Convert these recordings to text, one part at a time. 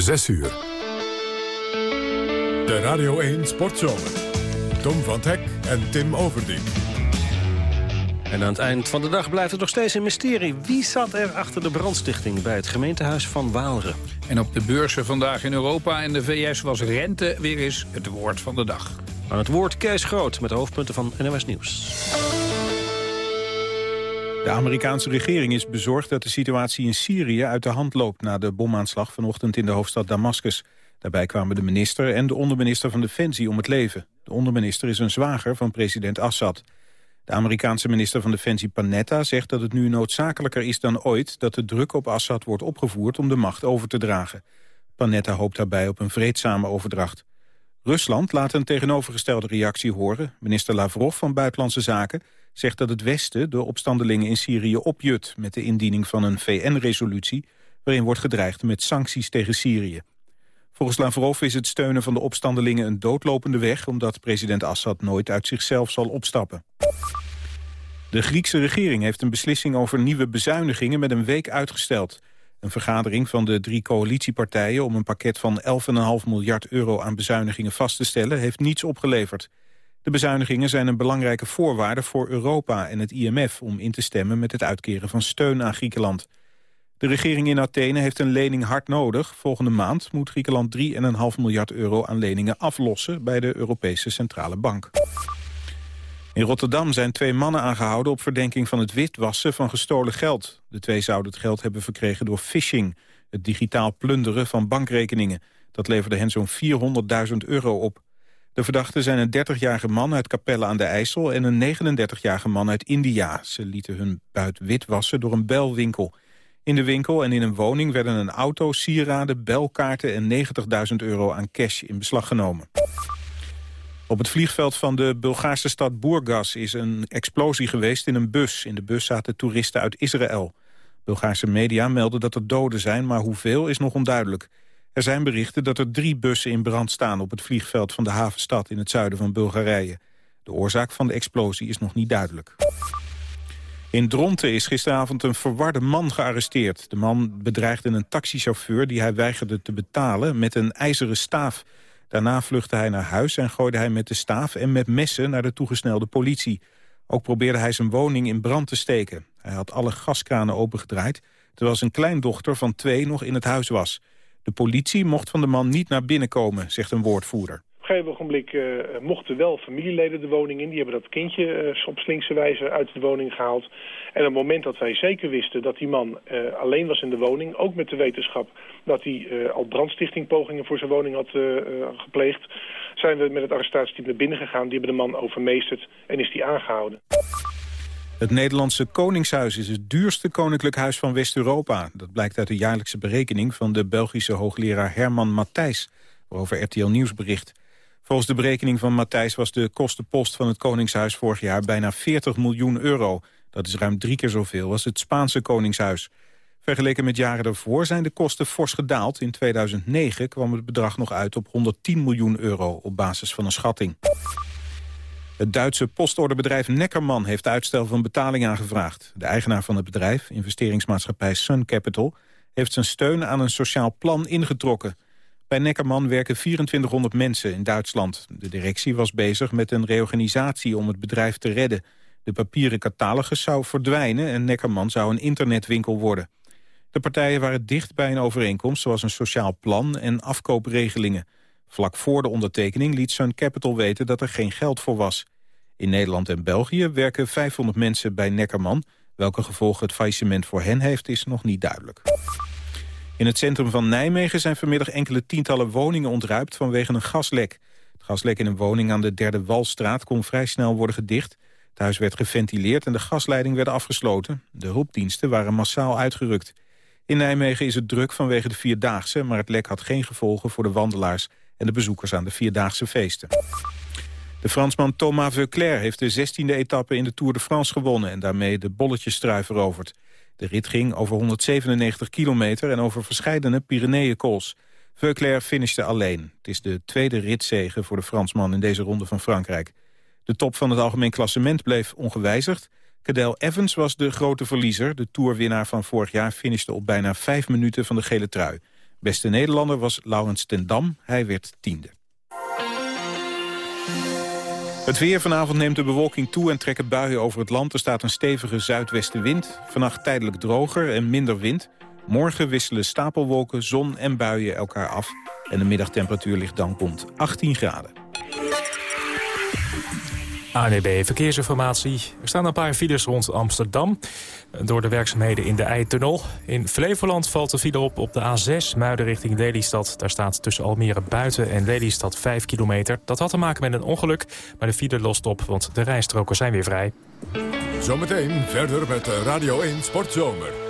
6 uur. De Radio 1 Sportzomer. Tom van Hek en Tim Overdien. En aan het eind van de dag blijft het nog steeds een mysterie. Wie zat er achter de brandstichting bij het gemeentehuis van Waalre? En op de beurzen vandaag in Europa en de VS was rente weer eens het woord van de dag. Aan het woord Kees Groot met de hoofdpunten van NOS Nieuws. De Amerikaanse regering is bezorgd dat de situatie in Syrië uit de hand loopt... na de bomaanslag vanochtend in de hoofdstad Damascus. Daarbij kwamen de minister en de onderminister van Defensie om het leven. De onderminister is een zwager van president Assad. De Amerikaanse minister van Defensie Panetta zegt dat het nu noodzakelijker is dan ooit... dat de druk op Assad wordt opgevoerd om de macht over te dragen. Panetta hoopt daarbij op een vreedzame overdracht. Rusland laat een tegenovergestelde reactie horen. Minister Lavrov van Buitenlandse Zaken zegt dat het Westen de opstandelingen in Syrië opjut... met de indiening van een VN-resolutie waarin wordt gedreigd met sancties tegen Syrië. Volgens Lavrov is het steunen van de opstandelingen een doodlopende weg... omdat president Assad nooit uit zichzelf zal opstappen. De Griekse regering heeft een beslissing over nieuwe bezuinigingen met een week uitgesteld. Een vergadering van de drie coalitiepartijen om een pakket van 11,5 miljard euro aan bezuinigingen vast te stellen heeft niets opgeleverd. De bezuinigingen zijn een belangrijke voorwaarde voor Europa en het IMF om in te stemmen met het uitkeren van steun aan Griekenland. De regering in Athene heeft een lening hard nodig. Volgende maand moet Griekenland 3,5 miljard euro aan leningen aflossen bij de Europese Centrale Bank. In Rotterdam zijn twee mannen aangehouden op verdenking van het witwassen van gestolen geld. De twee zouden het geld hebben verkregen door phishing, het digitaal plunderen van bankrekeningen. Dat leverde hen zo'n 400.000 euro op. De verdachten zijn een 30-jarige man uit Capelle aan de IJssel... en een 39-jarige man uit India. Ze lieten hun buit witwassen door een belwinkel. In de winkel en in een woning werden een auto, sieraden, belkaarten... en 90.000 euro aan cash in beslag genomen. Op het vliegveld van de Bulgaarse stad Burgas is een explosie geweest in een bus. In de bus zaten toeristen uit Israël. Bulgaarse media melden dat er doden zijn, maar hoeveel is nog onduidelijk. Er zijn berichten dat er drie bussen in brand staan op het vliegveld van de havenstad in het zuiden van Bulgarije. De oorzaak van de explosie is nog niet duidelijk. In Dronten is gisteravond een verwarde man gearresteerd. De man bedreigde een taxichauffeur die hij weigerde te betalen met een ijzeren staaf. Daarna vluchtte hij naar huis en gooide hij met de staaf en met messen naar de toegesnelde politie. Ook probeerde hij zijn woning in brand te steken. Hij had alle gaskranen opengedraaid, terwijl zijn kleindochter van twee nog in het huis was. De politie mocht van de man niet naar binnen komen, zegt een woordvoerder. Op een gegeven ogenblik uh, mochten wel familieleden de woning in. Die hebben dat kindje uh, op slinkse wijze uit de woning gehaald. En op het moment dat wij zeker wisten dat die man uh, alleen was in de woning... ook met de wetenschap dat hij al brandstichtingpogingen voor zijn woning had gepleegd... zijn we met het arrestatieteam naar binnen gegaan. Die hebben de man overmeesterd en is die aangehouden. Het Nederlandse Koningshuis is het duurste koninklijk huis van West-Europa. Dat blijkt uit de jaarlijkse berekening van de Belgische hoogleraar Herman Matthijs, waarover RTL Nieuws bericht. Volgens de berekening van Matthijs was de kostenpost van het Koningshuis vorig jaar bijna 40 miljoen euro. Dat is ruim drie keer zoveel als het Spaanse Koningshuis. Vergeleken met jaren daarvoor zijn de kosten fors gedaald. In 2009 kwam het bedrag nog uit op 110 miljoen euro op basis van een schatting. Het Duitse postorderbedrijf Neckerman heeft uitstel van betaling aangevraagd. De eigenaar van het bedrijf, investeringsmaatschappij Sun Capital... heeft zijn steun aan een sociaal plan ingetrokken. Bij Neckerman werken 2400 mensen in Duitsland. De directie was bezig met een reorganisatie om het bedrijf te redden. De papieren catalogus zou verdwijnen en Neckerman zou een internetwinkel worden. De partijen waren dicht bij een overeenkomst zoals een sociaal plan en afkoopregelingen. Vlak voor de ondertekening liet Sun Capital weten dat er geen geld voor was. In Nederland en België werken 500 mensen bij Neckerman. Welke gevolgen het faillissement voor hen heeft is nog niet duidelijk. In het centrum van Nijmegen zijn vanmiddag enkele tientallen woningen ontruimd vanwege een gaslek. Het gaslek in een woning aan de Derde Walstraat kon vrij snel worden gedicht. Het huis werd geventileerd en de gasleiding werd afgesloten. De hulpdiensten waren massaal uitgerukt. In Nijmegen is het druk vanwege de Vierdaagse... maar het lek had geen gevolgen voor de wandelaars en de bezoekers aan de Vierdaagse feesten. De Fransman Thomas Veuclair heeft de 16e etappe in de Tour de France gewonnen... en daarmee de bolletjesstrui veroverd. De rit ging over 197 kilometer en over verscheidene Pyreneeënkools. Veuclair finishte alleen. Het is de tweede ritzege voor de Fransman in deze ronde van Frankrijk. De top van het algemeen klassement bleef ongewijzigd. Cadel Evans was de grote verliezer. De tourwinnaar van vorig jaar finishte op bijna vijf minuten van de gele trui. Beste Nederlander was Laurens ten Dam, hij werd tiende. Het weer vanavond neemt de bewolking toe en trekken buien over het land. Er staat een stevige zuidwestenwind. Vannacht tijdelijk droger en minder wind. Morgen wisselen stapelwolken, zon en buien elkaar af. En de middagtemperatuur ligt dan rond 18 graden. ANEB Verkeersinformatie. Er staan een paar files rond Amsterdam. Door de werkzaamheden in de Eitunnel. In Flevoland valt de file op op de A6 Muiden richting Lelystad. Daar staat tussen Almere Buiten en Lelystad 5 kilometer. Dat had te maken met een ongeluk, maar de file lost op... want de rijstroken zijn weer vrij. Zometeen verder met Radio 1 Sportzomer.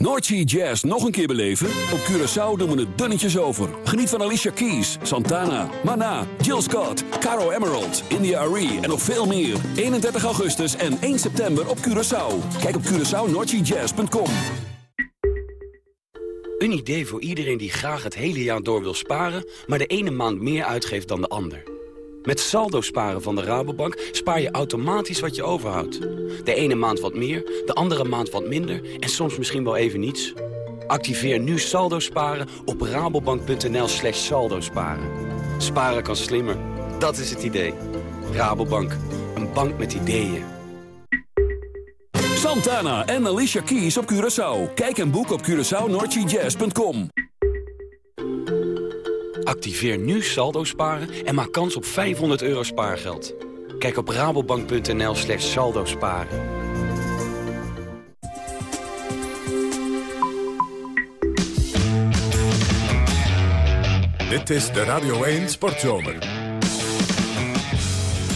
Noordsea Jazz nog een keer beleven? Op Curaçao doen we het dunnetjes over. Geniet van Alicia Keys, Santana, Mana, Jill Scott, Caro Emerald, India Arie en nog veel meer. 31 augustus en 1 september op Curaçao. Kijk op CuraçaoNoordseaJazz.com. Een idee voor iedereen die graag het hele jaar door wil sparen... maar de ene maand meer uitgeeft dan de ander. Met saldo sparen van de Rabobank spaar je automatisch wat je overhoudt. De ene maand wat meer, de andere maand wat minder en soms misschien wel even niets. Activeer nu saldo sparen op rabobank.nl slash saldo sparen. Sparen kan slimmer, dat is het idee. Rabobank, een bank met ideeën. Santana en Alicia Keys op Curaçao. Kijk en boek op CuraçaoNoordseaJazz.com. Activeer nu saldo sparen en maak kans op 500 euro spaargeld. Kijk op rabobank.nl slash saldo sparen. Dit is de Radio 1 Sportzomer.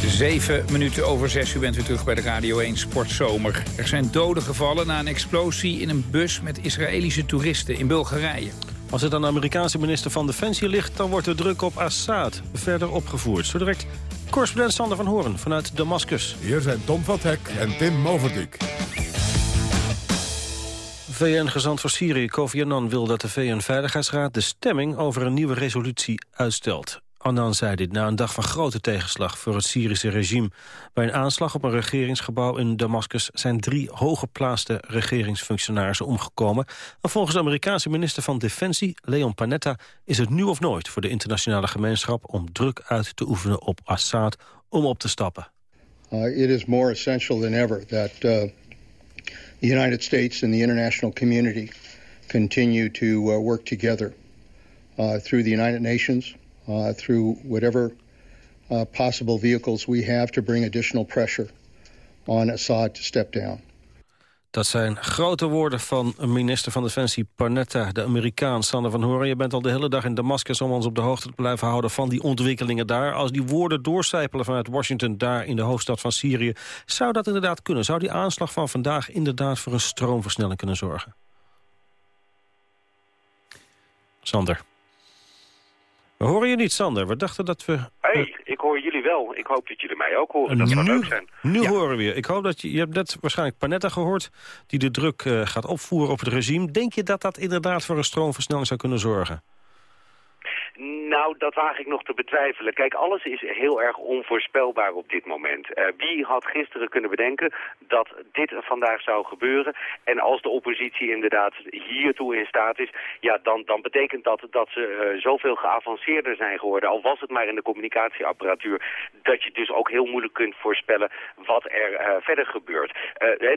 Zeven minuten over zes, u bent weer terug bij de Radio 1 Sportzomer. Er zijn doden gevallen na een explosie in een bus met Israëlische toeristen in Bulgarije. Als het aan de Amerikaanse minister van Defensie ligt... dan wordt de druk op Assad verder opgevoerd. Zo direct correspondent Sander van Hoorn vanuit Damascus. Hier zijn Tom van Hek en Tim Moverdijk. VN-gezant voor Syrië Kofi Annan wil dat de VN-veiligheidsraad de stemming over een nieuwe resolutie uitstelt. Annan zei dit na een dag van grote tegenslag voor het Syrische regime. Bij een aanslag op een regeringsgebouw in Damascus zijn drie hooggeplaatste regeringsfunctionarissen omgekomen. En volgens de Amerikaanse minister van Defensie, Leon Panetta, is het nu of nooit voor de internationale gemeenschap om druk uit te oefenen op Assad om op te stappen. Uh, it is more essential than ever that uh, the United States and the international community continue to uh, work together uh, through the United Nations through whatever uh, possible vehicles we have to bring additional pressure on Assad to step down. Dat zijn grote woorden van minister van Defensie Panetta, de Amerikaan. Sander van Horen, je bent al de hele dag in Damascus om ons op de hoogte te blijven houden van die ontwikkelingen daar. Als die woorden doorcijpelen vanuit Washington daar in de hoofdstad van Syrië, zou dat inderdaad kunnen? Zou die aanslag van vandaag inderdaad voor een stroomversnelling kunnen zorgen? Sander. We horen je niet, Sander. We dachten dat we... hey, ik hoor jullie wel. Ik hoop dat jullie mij ook horen. Dat zou leuk zijn. Nu horen we je. Ik hoop dat je... Je hebt net waarschijnlijk Panetta gehoord... die de druk uh, gaat opvoeren op het regime. Denk je dat dat inderdaad voor een stroomversnelling zou kunnen zorgen? Nou, dat waag ik nog te betwijfelen. Kijk, alles is heel erg onvoorspelbaar op dit moment. Uh, wie had gisteren kunnen bedenken dat dit vandaag zou gebeuren? En als de oppositie inderdaad hiertoe in staat is... ja, dan, dan betekent dat dat ze uh, zoveel geavanceerder zijn geworden... al was het maar in de communicatieapparatuur... dat je dus ook heel moeilijk kunt voorspellen wat er uh, verder gebeurt.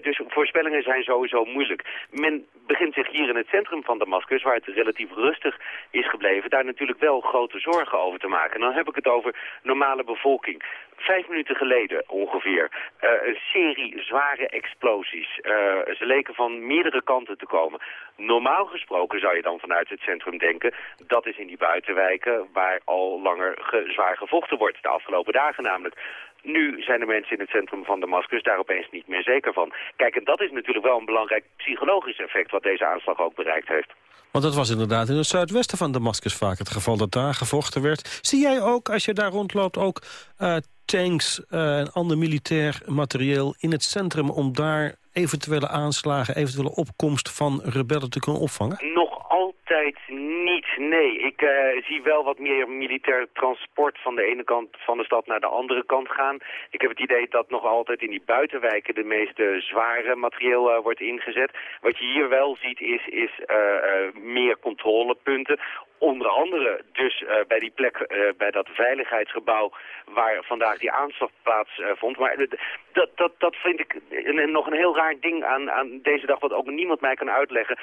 dus voorspellingen zijn sowieso moeilijk. Men begint zich hier in het centrum van Damascus... waar het relatief rustig is gebleven... daar natuurlijk wel grote zorgen over te maken. En dan heb ik het over normale bevolking. Vijf minuten geleden ongeveer uh, een serie zware explosies. Uh, ze leken van meerdere kanten te komen. Normaal gesproken zou je dan vanuit het centrum denken... dat is in die buitenwijken waar al langer ge zwaar gevochten wordt. De afgelopen dagen namelijk. Nu zijn de mensen in het centrum van Damascus daar opeens niet meer zeker van. Kijk, en dat is natuurlijk wel een belangrijk psychologisch effect wat deze aanslag ook bereikt heeft. Want dat was inderdaad in het zuidwesten van Damascus vaak het geval dat daar gevochten werd. Zie jij ook, als je daar rondloopt, ook uh, tanks uh, en ander militair materieel in het centrum... om daar eventuele aanslagen, eventuele opkomst van rebellen te kunnen opvangen? Nog altijd niet, nee. Ik uh, zie wel wat meer militair transport van de ene kant van de stad naar de andere kant gaan. Ik heb het idee dat nog altijd in die buitenwijken de meeste zware materieel uh, wordt ingezet. Wat je hier wel ziet is, is uh, meer controlepunten onder andere dus uh, bij die plek, uh, bij dat veiligheidsgebouw waar vandaag die aanslag plaatsvond. Uh, maar dat, dat, dat vind ik nog een heel raar ding aan, aan deze dag wat ook niemand mij kan uitleggen.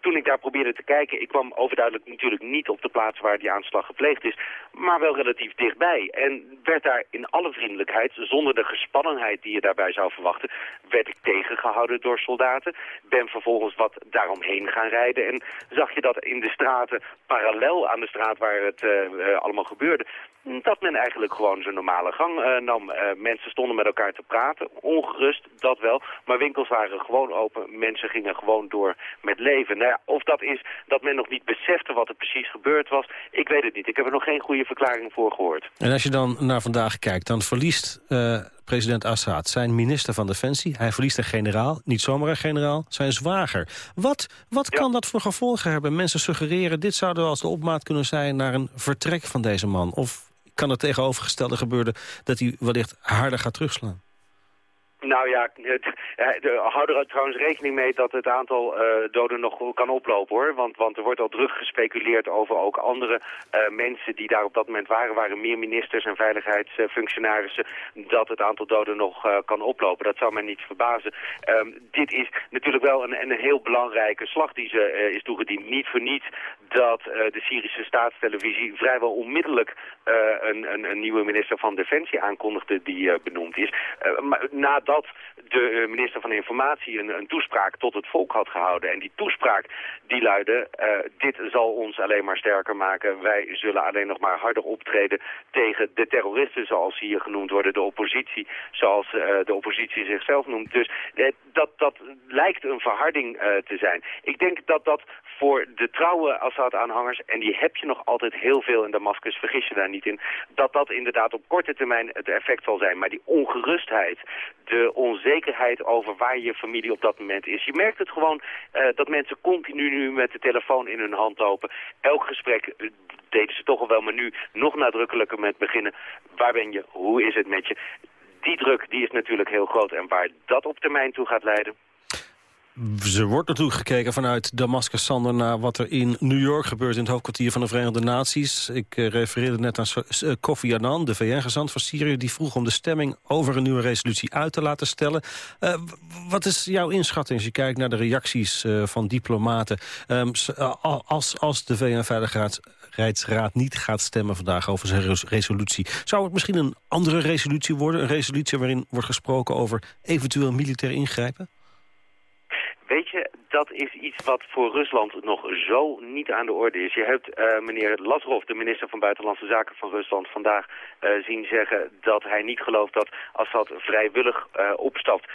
toen ik daar probeerde te kijken, ik kwam overduidelijk natuurlijk niet op de plaats waar die aanslag gepleegd is, maar wel relatief dichtbij. En werd daar in alle vriendelijkheid, zonder de gespannenheid die je daarbij zou verwachten, werd ik tegengehouden door soldaten. Ben vervolgens wat daaromheen gaan rijden en zag je dat in de straten parallel aan de straat waar het uh, allemaal gebeurde, dat men eigenlijk gewoon zijn normale gang uh, nam. Mensen stonden met elkaar te praten, ongerust, dat wel. Maar winkels waren gewoon open, mensen gingen gewoon door met leven. Nou ja, of dat is dat men nog niet besefte wat er precies gebeurd was, ik weet het niet. Ik heb er nog geen goede verklaring voor gehoord. En als je dan naar vandaag kijkt, dan verliest president Assad zijn minister van Defensie. Hij verliest een generaal, niet zomaar een generaal, zijn zwager. Wat, wat ja. kan dat voor gevolgen hebben? Mensen suggereren, dit zou als de opmaat kunnen zijn naar een vertrek van deze man. Of kan het tegenovergestelde gebeuren dat hij wellicht harder gaat terugslaan? Nou ja, het, hou er trouwens rekening mee dat het aantal uh, doden nog kan oplopen hoor. Want, want er wordt al druk gespeculeerd over ook andere uh, mensen die daar op dat moment waren. waren meer ministers en veiligheidsfunctionarissen dat het aantal doden nog kan oplopen. Dat zou mij niet verbazen. Um, dit is natuurlijk wel een, een heel belangrijke slag die ze is toegediend. Niet voor niets dat de Syrische staatstelevisie vrijwel onmiddellijk een, een, een, nieuwe minister van Defensie aankondigde die benoemd is. maar nadat dat de eh, minister van Informatie een, een, toespraak tot het volk had gehouden. En die toespraak die luidde, dit zal ons alleen maar sterker maken. Wij zullen alleen nog maar harder optreden tegen de terroristen zoals ze hier genoemd worden. De oppositie zoals de oppositie zichzelf noemt. Dus dat, dat lijkt een verharding te zijn. Ik denk dat dat voor de trouwe Assad-aanhangers, en die heb je nog altijd heel veel in Damascus, vergis je niet in, dat dat inderdaad op korte termijn het effect zal zijn. Maar die ongerustheid, de onzekerheid over waar je familie op dat moment is. Je merkt het gewoon uh, dat mensen continu nu met de telefoon in hun hand lopen. Elk gesprek uh, deden ze toch al wel, maar nu nog nadrukkelijker met beginnen. Waar ben je? Hoe is het met je? Die druk die is natuurlijk heel groot en waar dat op termijn toe gaat leiden, er wordt natuurlijk gekeken vanuit Damascus, Sander... naar wat er in New York gebeurt in het hoofdkwartier van de Verenigde Naties. Ik uh, refereerde net aan uh, Kofi Annan, de VN-gezant van Syrië... die vroeg om de stemming over een nieuwe resolutie uit te laten stellen. Uh, wat is jouw inschatting als je kijkt naar de reacties van diplomaten... Um, als, als de VN-veiligheidsraad niet gaat stemmen vandaag over zijn resolutie... zou het misschien een andere resolutie worden? Een resolutie waarin wordt gesproken over eventueel militair ingrijpen? Weet je, dat is iets wat voor Rusland nog zo niet aan de orde is. Je hebt uh, meneer Lavrov, de minister van Buitenlandse Zaken van Rusland, vandaag uh, zien zeggen dat hij niet gelooft dat Assad vrijwillig uh, opstapt.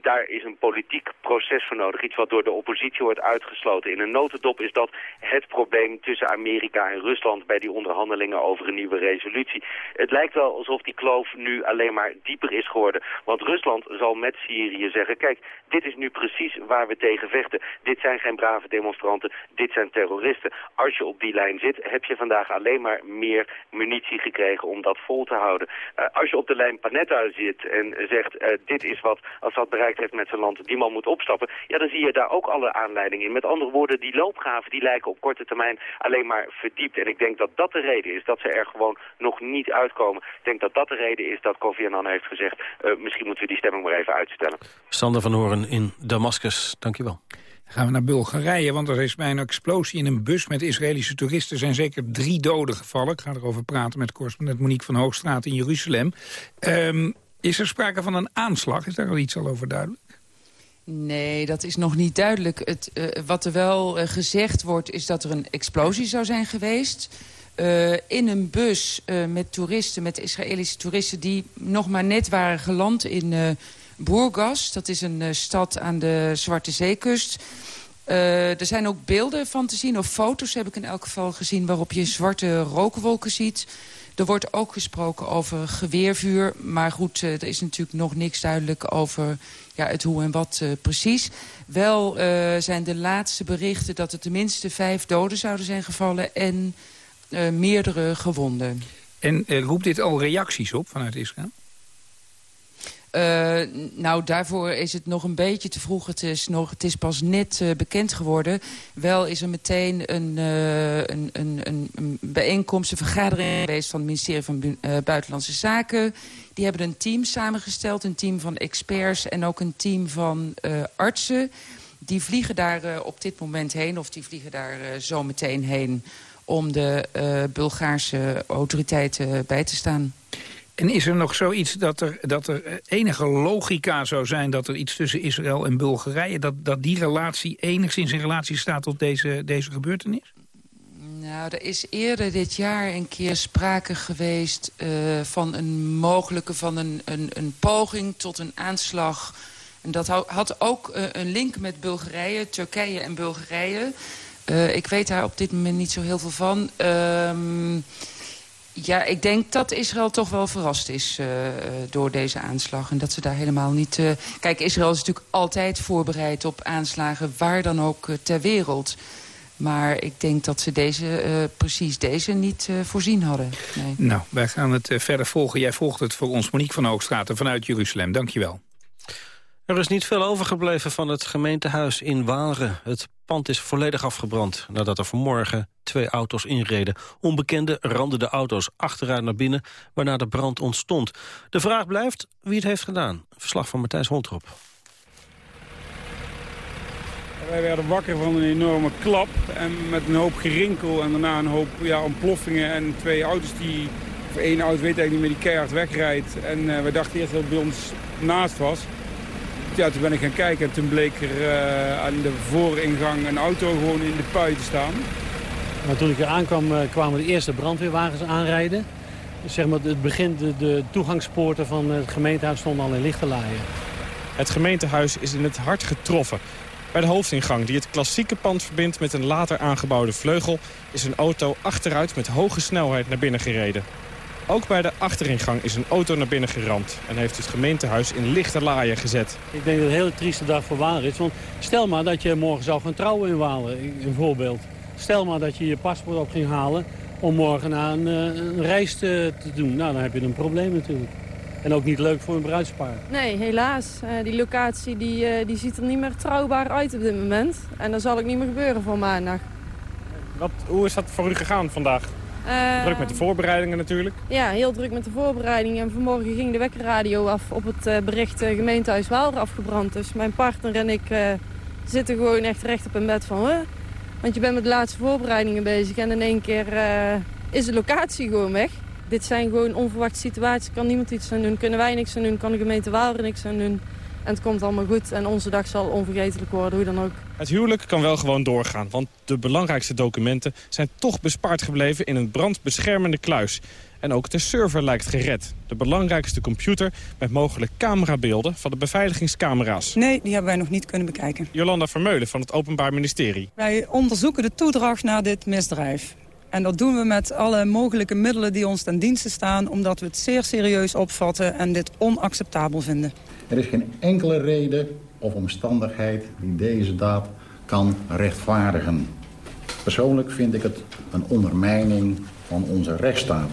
daar is een politiek proces voor nodig, iets wat door de oppositie wordt uitgesloten. In een notendop is dat het probleem tussen Amerika en Rusland bij die onderhandelingen over een nieuwe resolutie. Het lijkt wel alsof die kloof nu alleen maar dieper is geworden. Want Rusland zal met Syrië zeggen, kijk, dit is nu precies waar we tegen vechten. Dit zijn geen brave demonstranten, dit zijn terroristen. Als je op die lijn zit, heb je vandaag alleen maar meer munitie gekregen om dat vol te houden. Uh, als je op de lijn Panetta zit en zegt, uh, dit is wat Assad bereikt heeft met zijn land, die man moet opstappen, ja, dan zie je daar ook alle aanleidingen in. Met andere woorden, die loopgraven die lijken op korte termijn alleen maar verdiept. En ik denk dat dat de reden is dat ze er gewoon nog niet uitkomen. Ik denk dat dat de reden is dat Kofi Annan heeft gezegd, uh, misschien moeten we die stemming maar even uitstellen. Sander van Horen in Damascus, dankjewel gaan we naar Bulgarije, want er is bij een explosie in een bus met Israëlische toeristen zijn zeker drie doden gevallen. Ik ga erover praten met correspondent Monique van Hoogstraat in Jeruzalem. Um, is er sprake van een aanslag? Is daar al iets al over duidelijk? Nee, dat is nog niet duidelijk. Het, uh, wat er wel uh, gezegd wordt is dat er een explosie zou zijn geweest. uh, in een bus met toeristen, met Israëlische toeristen... die nog maar net waren geland in Burgas. Dat is een stad aan de Zwarte Zeekust. er zijn ook beelden van te zien, of foto's heb ik in elk geval gezien... waarop je zwarte rookwolken ziet. Er wordt ook gesproken over geweervuur. Maar goed, er is natuurlijk nog niks duidelijk over ja, het hoe en wat precies. Wel zijn de laatste berichten dat er tenminste vijf doden zouden zijn gevallen... en meerdere gewonden. En roept dit al reacties op vanuit Israël? Uh, nou, daarvoor is het nog een beetje te vroeg. Het is, nog, het is pas net uh, bekend geworden. Wel is er meteen een, uh, een, een, een, bijeenkomst, een vergadering geweest... van het ministerie van Buitenlandse Zaken. Die hebben een team samengesteld, een team van experts... en ook een team van artsen. Die vliegen daar op dit moment heen, of die vliegen daar zo meteen heen om de Bulgaarse autoriteiten bij te staan. En is er nog zoiets dat er, dat er enige logica zou zijn... dat er iets tussen Israël en Bulgarije... dat, dat die relatie enigszins in relatie staat tot deze, deze gebeurtenis? Nou, er is eerder dit jaar een keer sprake geweest... Uh, van een mogelijke, van een, een, een poging tot een aanslag... En dat had ook uh, een link met Bulgarije, Turkije en Bulgarije... Ik weet daar op dit moment niet zo heel veel van. Uh, ja, ik denk dat Israël toch wel verrast is uh, door deze aanslag. En dat ze daar helemaal niet... Uh... Kijk, Israël is natuurlijk altijd voorbereid op aanslagen... waar dan ook ter wereld. Maar ik denk dat ze deze, precies deze niet voorzien hadden. Nee. Nou, wij gaan het verder volgen. Jij volgt het voor ons, Monique van Hoogstraten vanuit Jeruzalem. Dank je wel. Er is niet veel overgebleven van het gemeentehuis in Waalre. Het pand is volledig afgebrand nadat er vanmorgen twee auto's inreden. Onbekende randen de auto's achteruit naar binnen, waarna de brand ontstond. De vraag blijft wie het heeft gedaan. Verslag van Matthijs Hontrop. Wij werden wakker van een enorme klap en met een hoop gerinkel en daarna een hoop ja, ontploffingen en twee auto's die, of één auto weet ik niet meer, die keihard wegrijdt. En uh, we dachten eerst dat het bij ons naast was ja, toen ben ik gaan kijken en toen bleek er uh, aan de vooringang een auto gewoon in de pui te staan. Maar toen ik er aankwam uh, kwamen de eerste brandweerwagens aanrijden. Zeg maar, het begin, de, de toegangspoorten van het gemeentehuis stonden al in lichte laaien. Het gemeentehuis is in het hart getroffen. Bij de hoofdingang die het klassieke pand verbindt met een later aangebouwde vleugel... is een auto achteruit met hoge snelheid naar binnen gereden. Ook bij de achteringang is een auto naar binnen geramd... en heeft het gemeentehuis in lichte laaien gezet. Ik denk dat het een hele trieste dag voor Walen is. Want stel maar dat je morgen zou gaan trouwen in Walen, een voorbeeld. Stel maar dat je je paspoort op ging halen om morgen naar een, eh, een reis te, te, doen. Nou, dan heb je een probleem natuurlijk. En ook niet leuk voor een bruidspaar. Nee, helaas. Uh, die locatie die, uh, die ziet er niet meer trouwbaar uit op dit moment. En dat zal ook niet meer gebeuren voor maandag. Wat, hoe is dat voor u gegaan vandaag? Druk met de voorbereidingen natuurlijk. Ja, heel druk met de voorbereidingen. En vanmorgen ging de wekkerradio af op het uh, bericht uh, gemeentehuis Waalder afgebrand. Dus mijn partner en ik zitten gewoon echt recht op een bed van... Huh? Want je bent met de laatste voorbereidingen bezig en in één keer is de locatie gewoon weg. Dit zijn gewoon onverwachte situaties. Kan niemand iets aan doen, kunnen wij niks aan doen, kan de gemeente Waalder niks aan doen. En het komt allemaal goed en onze dag zal onvergetelijk worden, hoe dan ook. Het huwelijk kan wel gewoon doorgaan, want de belangrijkste documenten zijn toch bespaard gebleven in een brandbeschermende kluis. En ook de server lijkt gered. De belangrijkste computer met mogelijk camerabeelden van de beveiligingscamera's. Nee, die hebben wij nog niet kunnen bekijken. Jolanda Vermeulen van het Openbaar Ministerie. Wij onderzoeken de toedracht naar dit misdrijf. En dat doen we met alle mogelijke middelen die ons ten dienste staan... omdat we het zeer serieus opvatten en dit onacceptabel vinden. Er is geen enkele reden of omstandigheid die deze daad kan rechtvaardigen. Persoonlijk vind ik het een ondermijning van onze rechtsstaat.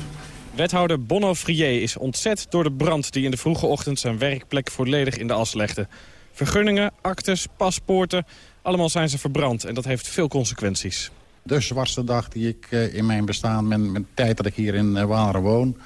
Wethouder Bonno Frier is ontzet door de brand die in de vroege ochtend zijn werkplek volledig in de as legde. Vergunningen, actes, paspoorten, allemaal zijn ze verbrand en dat heeft veel consequenties. De zwartste dag die ik eh, in mijn bestaan, met, met de tijd dat ik hier in eh, Walen woon,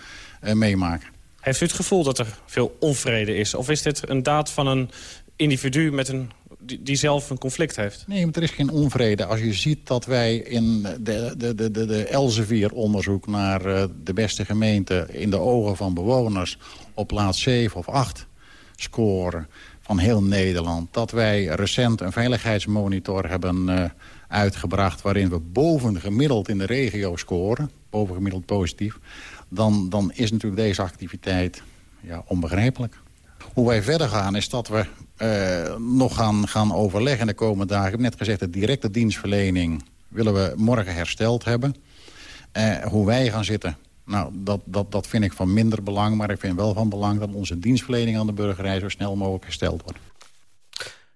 uh, meemaak. Heeft u het gevoel dat er veel onvrede is? Of is dit een daad van een individu met een, die, zelf een conflict heeft? Nee, maar er is geen onvrede. Als je ziet dat wij in de, de, de, de, de Elsevier-onderzoek... naar uh, de beste gemeente in de ogen van bewoners... op plaats 7 of 8 scoren van heel Nederland. Dat wij recent een veiligheidsmonitor hebben uh, uitgebracht... waarin we bovengemiddeld in de regio scoren, bovengemiddeld positief... dan, dan is natuurlijk deze activiteit ja, onbegrijpelijk. Hoe wij verder gaan is dat we uh, nog gaan, gaan overleggen de komende dagen. Ik heb net gezegd, de directe dienstverlening willen we morgen hersteld hebben. Uh, hoe wij gaan zitten, nou, dat, dat, dat vind ik van minder belang. Maar ik vind wel van belang dat onze dienstverlening aan de burgerij... zo snel mogelijk hersteld wordt.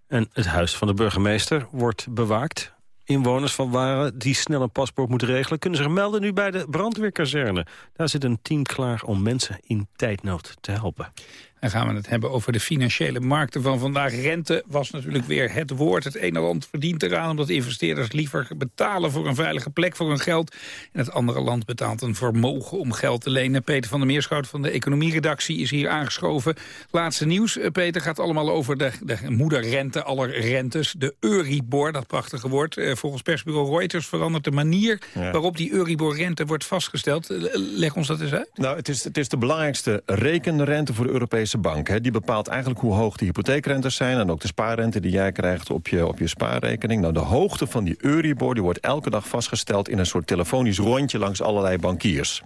En het huis van de burgemeester wordt bewaakt. Inwoners van Waren die snel een paspoort moeten regelen... kunnen zich melden nu bij de brandweerkazerne. Daar zit een team klaar om mensen in tijdnood te helpen. Dan gaan we het hebben over de financiële markten van vandaag. Rente was natuurlijk weer het woord. Het ene land verdient eraan omdat investeerders liever betalen voor een veilige plek voor hun geld. En het andere land betaalt een vermogen om geld te lenen. Peter van der Meerschout van de economieredactie is hier aangeschoven. Laatste nieuws, eh, Peter, gaat allemaal over de, de moederrente aller rentes. De Euribor, dat prachtige woord. Eh, volgens persbureau Reuters verandert de manier waarop die Euribor-rente wordt vastgesteld. Leg ons dat eens uit. Nou, het is, het is de belangrijkste rekenrente voor de Europese bank. Hè. Die bepaalt eigenlijk hoe hoog de hypotheekrentes zijn... en ook de spaarrente die jij krijgt op je, op je spaarrekening. Nou, de hoogte van die Euribor die wordt elke dag vastgesteld... in een soort telefonisch rondje langs allerlei bankiers.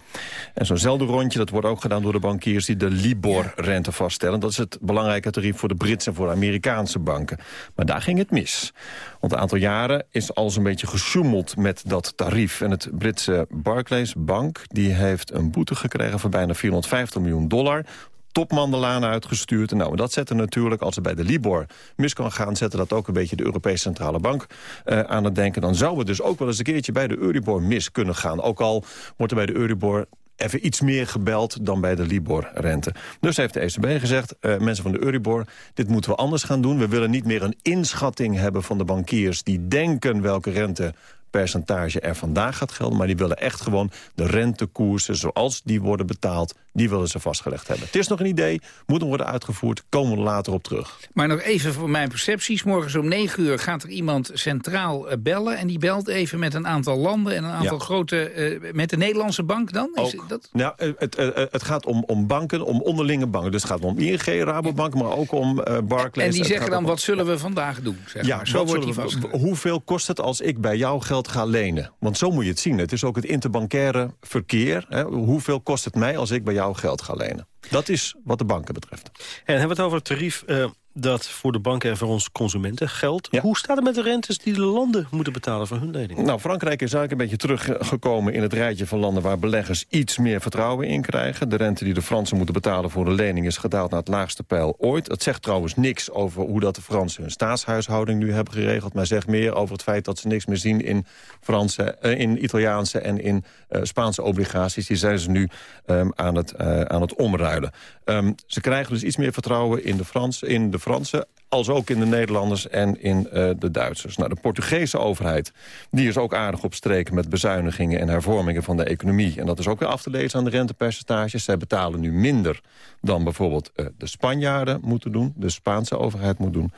En zo'nzelfde rondje dat wordt ook gedaan door de bankiers... die de Libor-rente vaststellen. Dat is het belangrijke tarief voor de Britse en voor de Amerikaanse banken. Maar daar ging het mis. Want een aantal jaren is alles een beetje gesjoemeld met dat tarief. En het Britse Barclays Bank die heeft een boete gekregen... van bijna 450 miljoen dollar topmandelaan uitgestuurd. Nou, dat zette natuurlijk, als het bij de Libor mis kan gaan... zette dat ook een beetje de Europese Centrale Bank uh, aan het denken. Dan zou het dus ook wel eens een keertje bij de Euribor mis kunnen gaan. Ook al wordt er bij de Euribor even iets meer gebeld dan bij de Libor-rente. Dus heeft de ECB gezegd, uh, mensen van de Euribor... dit moeten we anders gaan doen. We willen niet meer een inschatting hebben van de bankiers... die denken welke rente percentage er vandaag gaat gelden... maar die willen echt gewoon de rentekoersen zoals die worden betaald... die willen ze vastgelegd hebben. Het is nog een idee, moet nog worden uitgevoerd, komen we later op terug. Maar nog even voor mijn percepties. Morgen om 9 uur gaat er iemand centraal eh, bellen... en die belt even met een aantal landen en een aantal grote... Uh, met de Nederlandse bank dan? Is dat... Nou, het, het, het gaat om, om banken, om onderlinge banken. Dus het gaat om ING, Rabobank, maar ook om uh, Barclays. En die zeggen dan, wat zullen we vandaag doen? Zeg ja, maar. Zo wordt die vast. Hoeveel kost het als ik bij jou geld ga lenen. Want zo moet je het zien. Het is ook het interbankaire verkeer. Hè. Hoeveel kost het mij als ik bij jou geld ga lenen? Dat is wat de banken betreft. En hebben we het over het tarief uh, dat voor de banken en voor ons consumenten geldt. Hoe staat het met de rentes die de landen moeten betalen voor hun leningen? Nou, Frankrijk is eigenlijk een beetje teruggekomen in het rijtje van landen... waar beleggers iets meer vertrouwen in krijgen. De rente die de Fransen moeten betalen voor de lening is gedaald naar het laagste pijl ooit. Het zegt trouwens niks over hoe dat de Fransen hun staatshuishouding nu hebben geregeld... maar zegt meer over het feit dat ze niks meer zien in, Franse, uh, in Italiaanse en in uh, Spaanse obligaties. Die zijn ze nu um, aan, het, uh, aan het omruilen. Um, ze krijgen dus iets meer vertrouwen in de, Frans, in de Fransen als ook in de Nederlanders en in uh, de Duitsers. Nou, de Portugese overheid die is ook aardig op streken... met bezuinigingen en hervormingen van de economie. En dat is ook weer af te lezen aan de rentepercentages. Zij betalen nu minder dan bijvoorbeeld uh, de Spanjaarden moeten doen. De Spaanse overheid moet doen.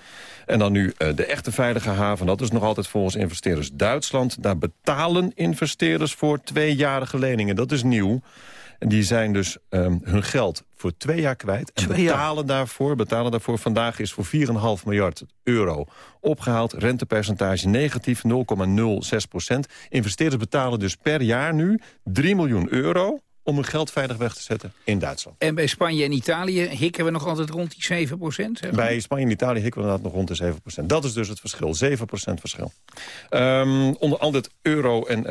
En dan nu uh, de echte veilige haven. Dat is nog altijd volgens investeerders Duitsland. Daar betalen investeerders voor tweejarige leningen. Dat is nieuw. En die zijn dus um, hun geld voor twee jaar kwijt. En betalen daarvoor, betalen daarvoor. Vandaag is voor 4,5 miljard euro opgehaald. Rentepercentage negatief 0,06 procent. Investeerders betalen dus per jaar nu 3 miljoen euro om hun geld veilig weg te zetten in Duitsland. En bij Spanje en Italië hikken we nog altijd rond die 7 procent? Bij Spanje en Italië hikken we inderdaad nog rond de 7 procent. Dat is dus het verschil, 7 procent verschil. Um, onder al dit euro en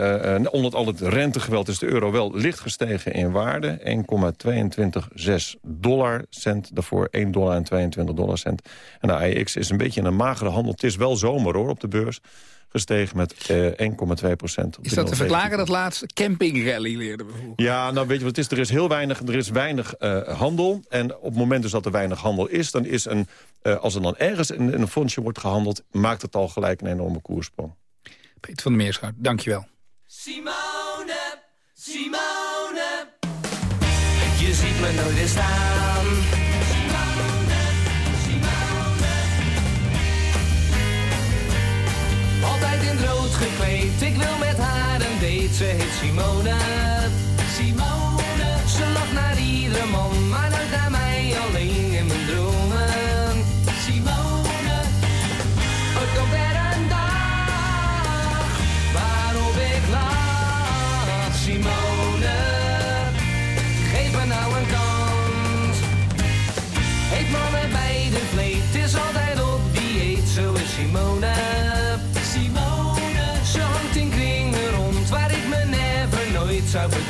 uh, onder al het rentegeweld is de euro wel licht gestegen in waarde. 1,226 dollar cent, daarvoor 1 dollar en 22 dollar cent. En de AEX is een beetje een magere handel. Het is wel zomer hoor op de beurs gestegen met uh, 1,2 procent. Is dat te verklaren, dat laatste campingrally leerden we Ja, nou weet je wat het is? Er is heel weinig, er is weinig uh, handel. En op het moment dus dat er weinig handel is... dan is een, uh, als er dan ergens in, in, een fondsje wordt gehandeld... maakt het al gelijk een enorme koersprong. Peter van der Meerschout, dankjewel. Simone, Simone, je ziet me nooit weer staan... Ik wil met haar een date, ze heet Simone. Simone. Ze lacht naar iedere man,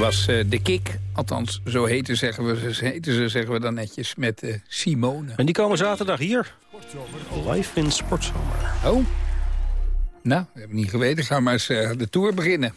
Was eh, de kick, althans zo heten, zeggen we, ze heten ze zeggen we dan netjes, met eh, Simone. En die komen zaterdag hier. Live in Sportzomer. Oh, nou, we hebben niet geweten. Gaan maar eens eh, de Tour beginnen.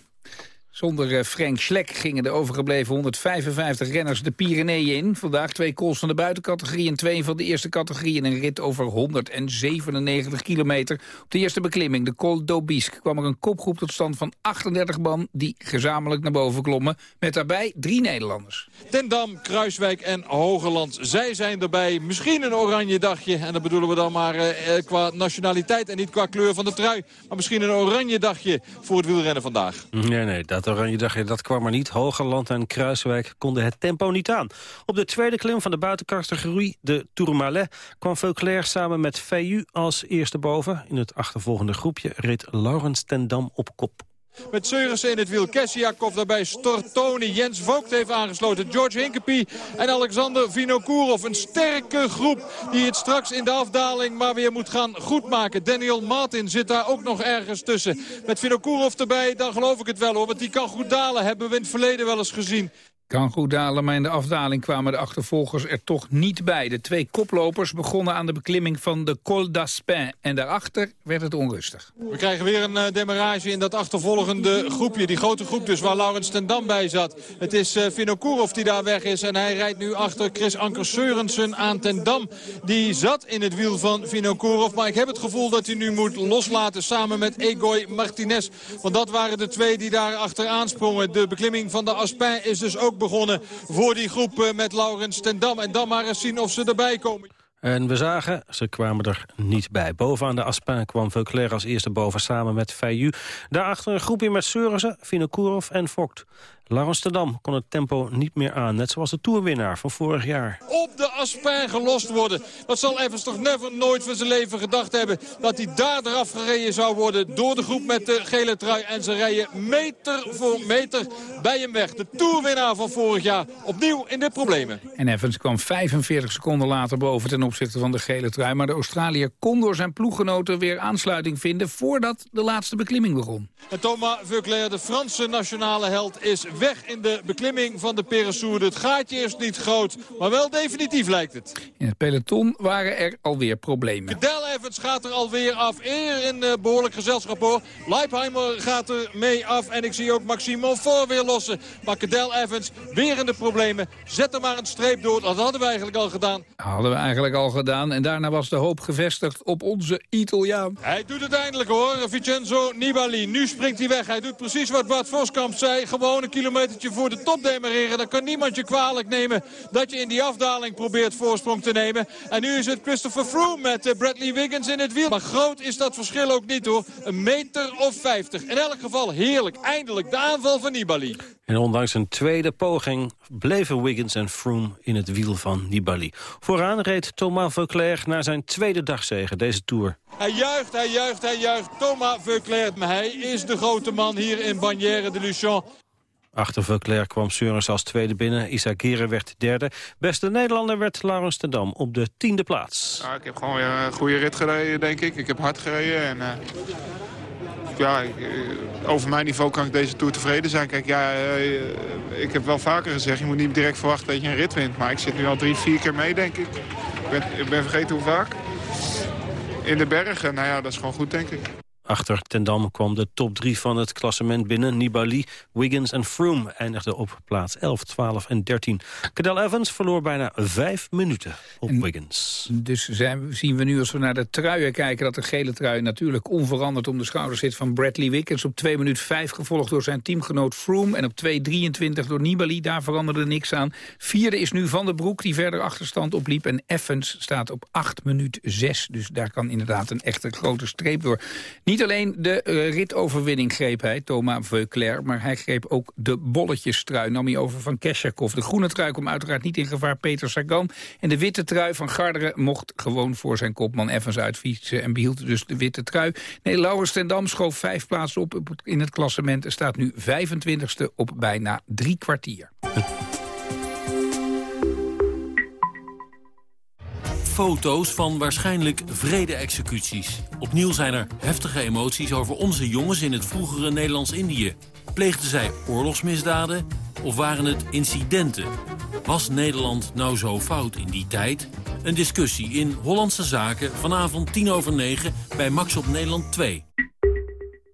Zonder eh, Frank Schlek gingen de overgebleven 155 renners de Pyreneeën in. Vandaag twee calls van de buitencategorie en twee van de eerste categorie... in een rit over 197 kilometer. Op de eerste beklimming, de Col d'Aubisque... kwam er een kopgroep tot stand van 38 man... die gezamenlijk naar boven klommen, met daarbij drie Nederlanders. Ten Dam, Kruiswijk en Hogeland. Zij zijn erbij. Misschien een oranje dagje. En dat bedoelen we dan maar eh, eh, qua nationaliteit en niet qua kleur van de trui. Maar misschien een oranje dagje voor het wielrennen vandaag. Nee, nee, dat oranje dagje dat kwam er niet. Hogerland en Kruiswijk konden het tempo niet aan. Op de tweede klim van de buitencategorie, de Tourmalet... kwam Veuclair samen met Feyu als eerste boven. In het achtervolgende groepje reed Laurens ten Dam op kop. Met Seurissen in het wiel. Kessiakov daarbij. Stortoni. Jens Vogt heeft aangesloten. George Hinkepie en Alexander Vinokourov. Een sterke groep die het straks in de afdaling maar weer moet gaan goedmaken. Daniel Martin zit daar ook nog ergens tussen. Met Vinokourov erbij, dan geloof ik het wel hoor. Want die kan goed dalen. Hebben we in het verleden wel eens gezien. Kan goed dalen, maar in de afdaling kwamen de achtervolgers er toch niet bij. De twee koplopers begonnen aan de beklimming van de Col d'Aspin. En daarachter werd het onrustig. We krijgen weer een uh, demarrage in dat achtervolgende groepje. Die grote groep dus waar Laurens ten Dam bij zat. Het is uh, Vinokourov die daar weg is. En hij rijdt nu achter Chris Anker Seurensen aan ten Dam. Die zat in het wiel van Vinokourov. Maar ik heb het gevoel dat hij nu moet loslaten samen met Egoy Martinez. Want dat waren de twee die daar achteraan sprongen. De beklimming van de Aspin is dus ook begonnen voor die groep uh, met Laurens ten Dam. En dan maar eens zien of ze erbij komen. En we zagen, ze kwamen er niet bij. Bovenaan de Aspin kwam Veuclair als eerste boven samen met Feyu. Daarachter een groepje met Seurissen, Vinokourov en Vogt. Laurens ten Dam kon het tempo niet meer aan, net zoals de toerwinnaar van vorig jaar. Op de Aspin gelost worden. Dat zal Evans toch never nooit van zijn leven gedacht hebben... dat hij daar eraf gereden zou worden door de groep met de gele trui. En ze rijden meter voor meter bij hem weg. De toerwinnaar van vorig jaar opnieuw in de problemen. En Evans kwam 45 seconden later boven ten opzichte van de gele trui. Maar de Australiër kon door zijn ploeggenoten weer aansluiting vinden... voordat de laatste beklimming begon. En Thomas Veuclair, de Franse nationale held, is weg in de beklimming van de Peressourde. Het gaatje is niet groot, maar wel definitief lijkt het. In het peloton waren er alweer problemen. Cadel Evans gaat er alweer af. Eer in uh, behoorlijk gezelschap hoor. Leipheimer gaat er mee af. En ik zie ook Maxime Monfort weer lossen. Maar Cadel Evans weer in de problemen. Zet er maar een streep door. Dat hadden we eigenlijk al gedaan. Hadden we eigenlijk al gedaan. En daarna was de hoop gevestigd op onze Italiaan. Hij doet het eindelijk hoor. Vincenzo Nibali. Nu springt hij weg. Hij doet precies wat Bart Voskamp zei. Gewoon een kilometertje voor de top demareren. Dan kan niemand je kwalijk nemen dat je in die afdaling probeert voorsprong te nemen. En nu is het Christopher Froome met uh, Bradley Wiggins in het wiel. Maar groot is dat verschil ook niet hoor. Een meter of 50. In elk geval heerlijk. Eindelijk de aanval van Nibali. En ondanks een tweede poging bleven Wiggins en Froome in het wiel van Nibali. Vooraan reed Thomas Veuclair naar zijn tweede dagzege deze Tour. Hij juicht, hij juicht, hij juicht. Thomas Veuclair, hij is de grote man hier in Bagnères de Luchon. Achter Veuclair kwam Seurens als tweede binnen. Isagire werd derde. Beste Nederlander werd Laurens ten Dam op de tiende plaats. Ja, ik heb gewoon weer een goede rit gereden, denk ik. Ik heb hard gereden en... Uh, ja, eh, over mijn niveau kan ik deze Tour tevreden zijn. Kijk, ja, uh, ik heb wel vaker gezegd, je moet niet direct verwachten dat je een rit wint. Maar ik zit nu al drie, vier keer mee, denk ik. Ik ben, ik ben vergeten hoe vaak. In de bergen, nou ja, dat is gewoon goed, denk ik. Achter Tendam kwam de top 3 van het klassement binnen. Nibali, Wiggins en Froome eindigden op plaats 11, 12 en 13. Cadel Evans verloor bijna vijf minuten op Wiggins. Dus zijn, zien we nu als we naar de truien kijken... dat de gele trui natuurlijk onveranderd om de schouders zit van Bradley Wiggins. Op 2 minuut 5 gevolgd door zijn teamgenoot Froome. En op 2.23 door Nibali, daar veranderde niks aan. Vierde is nu Van der Broek, die verder achterstand opliep. En Evans staat op 8 minuut 6. Dus daar kan inderdaad een echte grote streep door. Niet alleen de uh, ritoverwinning greep hij, Thomas Veuclair... maar hij greep ook de bolletjestrui, nam hij over van Kesjakov. De groene trui kwam uiteraard niet in gevaar, Peter Sagan. En de witte trui van Garderen mocht gewoon voor zijn kopman Evans uitfietsen... en behield dus de witte trui. Nee, Laurens ten Dam schoof vijf plaatsen op in het klassement... en staat nu 25ste op bijna drie kwartier. Foto's van waarschijnlijk vrede-executies. Opnieuw zijn er heftige emoties over onze jongens in het vroegere Nederlands-Indië. Pleegden zij oorlogsmisdaden of waren het incidenten? Was Nederland nou zo fout in die tijd? Een discussie in Hollandse Zaken vanavond 10 over 9 bij Max op Nederland 2.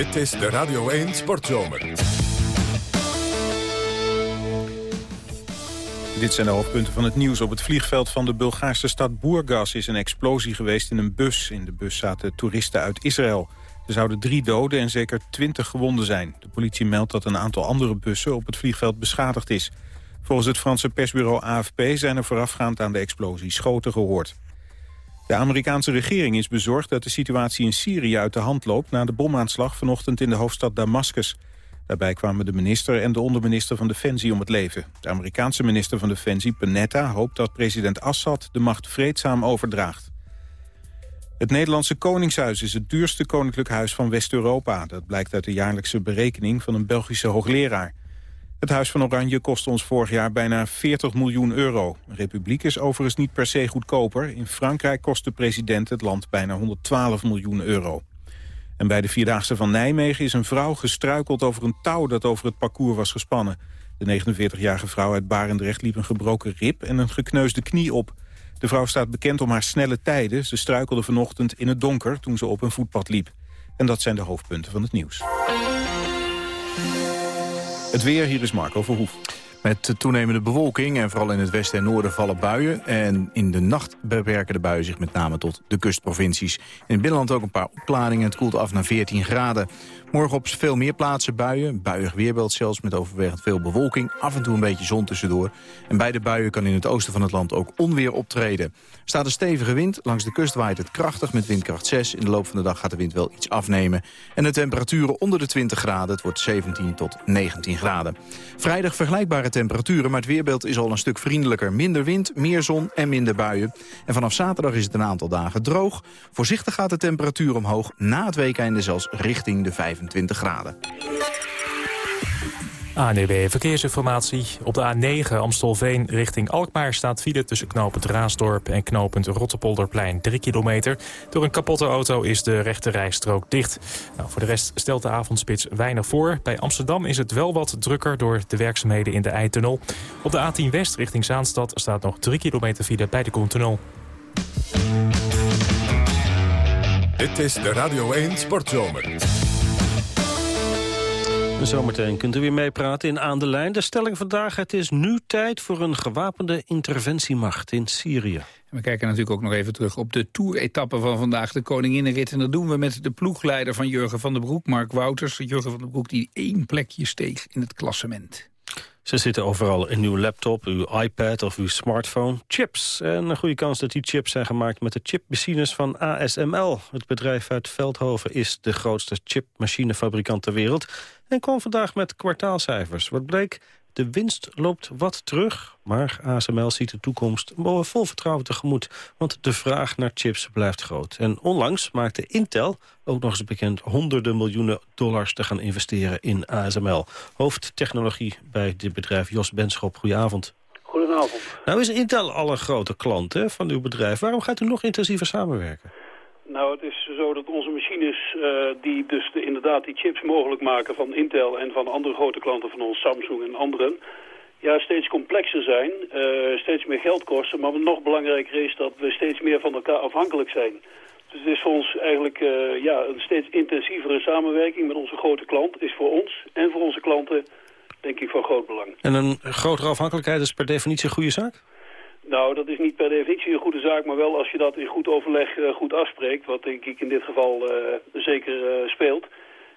Dit is de Radio 1 Sportzomer. Dit zijn de hoofdpunten van het nieuws. Op het vliegveld van de Bulgaarse stad Burgas is een explosie geweest in een bus. In de bus zaten toeristen uit Israël. Er zouden drie doden en zeker twintig gewonden zijn. De politie meldt dat een aantal andere bussen op het vliegveld beschadigd is. Volgens het Franse persbureau AFP zijn er voorafgaand aan de explosie schoten gehoord. De Amerikaanse regering is bezorgd dat de situatie in Syrië uit de hand loopt... na de bomaanslag vanochtend in de hoofdstad Damascus. Daarbij kwamen de minister en de onderminister van Defensie om het leven. De Amerikaanse minister van Defensie, Panetta, hoopt dat president Assad de macht vreedzaam overdraagt. Het Nederlandse Koningshuis is het duurste koninklijk huis van West-Europa. Dat blijkt uit de jaarlijkse berekening van een Belgische hoogleraar. Het Huis van Oranje kost ons vorig jaar bijna 40 miljoen euro. Republiek is overigens niet per se goedkoper. In Frankrijk kost de president het land bijna 112 miljoen euro. En bij de Vierdaagse van Nijmegen is een vrouw gestruikeld over een touw dat over het parcours was gespannen. De 49-jarige vrouw uit Barendrecht liep een gebroken rib en een gekneusde knie op. De vrouw staat bekend om haar snelle tijden. Ze struikelde vanochtend in het donker toen ze op een voetpad liep. En dat zijn de hoofdpunten van het nieuws. Het weer, hier is Marco Verhoef. Met toenemende bewolking en vooral in het westen en noorden vallen buien. En in de nacht beperken de buien zich met name tot de kustprovincies. In het binnenland ook een paar opklaringen. Het koelt af naar 14 graden. Morgen op veel meer plaatsen buien. Buiig weerbeeld zelfs met overwegend veel bewolking. Af en toe een beetje zon tussendoor. En bij de buien kan in het oosten van het land ook onweer optreden. Staat een stevige wind. Langs de kust waait het krachtig met windkracht 6. In de loop van de dag gaat de wind wel iets afnemen. En de temperaturen onder de 20 graden. Het wordt 17 tot 19 graden. Vrijdag vergelijkbare temperaturen, maar het weerbeeld is al een stuk vriendelijker. Minder wind, meer zon en minder buien. En vanaf zaterdag is het een aantal dagen droog. Voorzichtig gaat de temperatuur omhoog. Na het weekende zelfs richting de 5 25 graden. ANEB Verkeersinformatie. Op de A9 Amstelveen richting Alkmaar staat file tussen knooppunt Raasdorp en knooppunt Rottepolderplein 3 kilometer. Door een kapotte auto is de rechte rijstrook dicht. Nou, voor de rest stelt de avondspits weinig voor. Bij Amsterdam is het wel wat drukker door de werkzaamheden in de Eitunnel. Op de A10 West richting Zaanstad staat nog 3 kilometer file bij de Koentunnel. Dit is de Radio 1 Sportzomer. Zometeen kunt u weer meepraten in Aan de Lijn. De stelling vandaag, het is nu tijd voor een gewapende interventiemacht in Syrië. We kijken natuurlijk ook nog even terug op de toeretappe van vandaag, de Koninginnenrit. En dat doen we met de ploegleider van Jurgen van den Broek, Mark Wouters. Jurgen van den Broek die één plekje steeg in het klassement. Ze zitten overal in uw laptop, uw iPad of uw smartphone. Chips. En een goede kans dat die chips zijn gemaakt met de chipmachines van ASML. Het bedrijf uit Veldhoven is de grootste chipmachinefabrikant ter wereld. En kwam vandaag met kwartaalcijfers. Wat bleek? De winst loopt wat terug, maar ASML ziet de toekomst vol vertrouwen tegemoet. Want de vraag naar chips blijft groot. En onlangs maakte Intel ook nog eens bekend honderden miljoenen dollars te gaan investeren in ASML. Hoofdtechnologie bij dit bedrijf, Jos Benschop. Goedenavond. Goedenavond. Nou is Intel al een grote klant hè, van uw bedrijf. Waarom gaat u nog intensiever samenwerken? Nou, het is zo dat onze machines uh, die dus de, inderdaad die chips mogelijk maken van Intel en van andere grote klanten van ons, Samsung en anderen, ja, steeds complexer zijn, uh, steeds meer geld kosten, maar nog belangrijker is dat we steeds meer van elkaar afhankelijk zijn. Dus het is voor ons eigenlijk uh, ja, een steeds intensievere samenwerking met onze grote klant is voor ons en voor onze klanten denk ik van groot belang. En een grotere afhankelijkheid is per definitie een goede zaak? Nou, dat is niet per definitie een goede zaak, maar wel als je dat in goed overleg uh, goed afspreekt, wat denk ik in dit geval uh, zeker uh, speelt.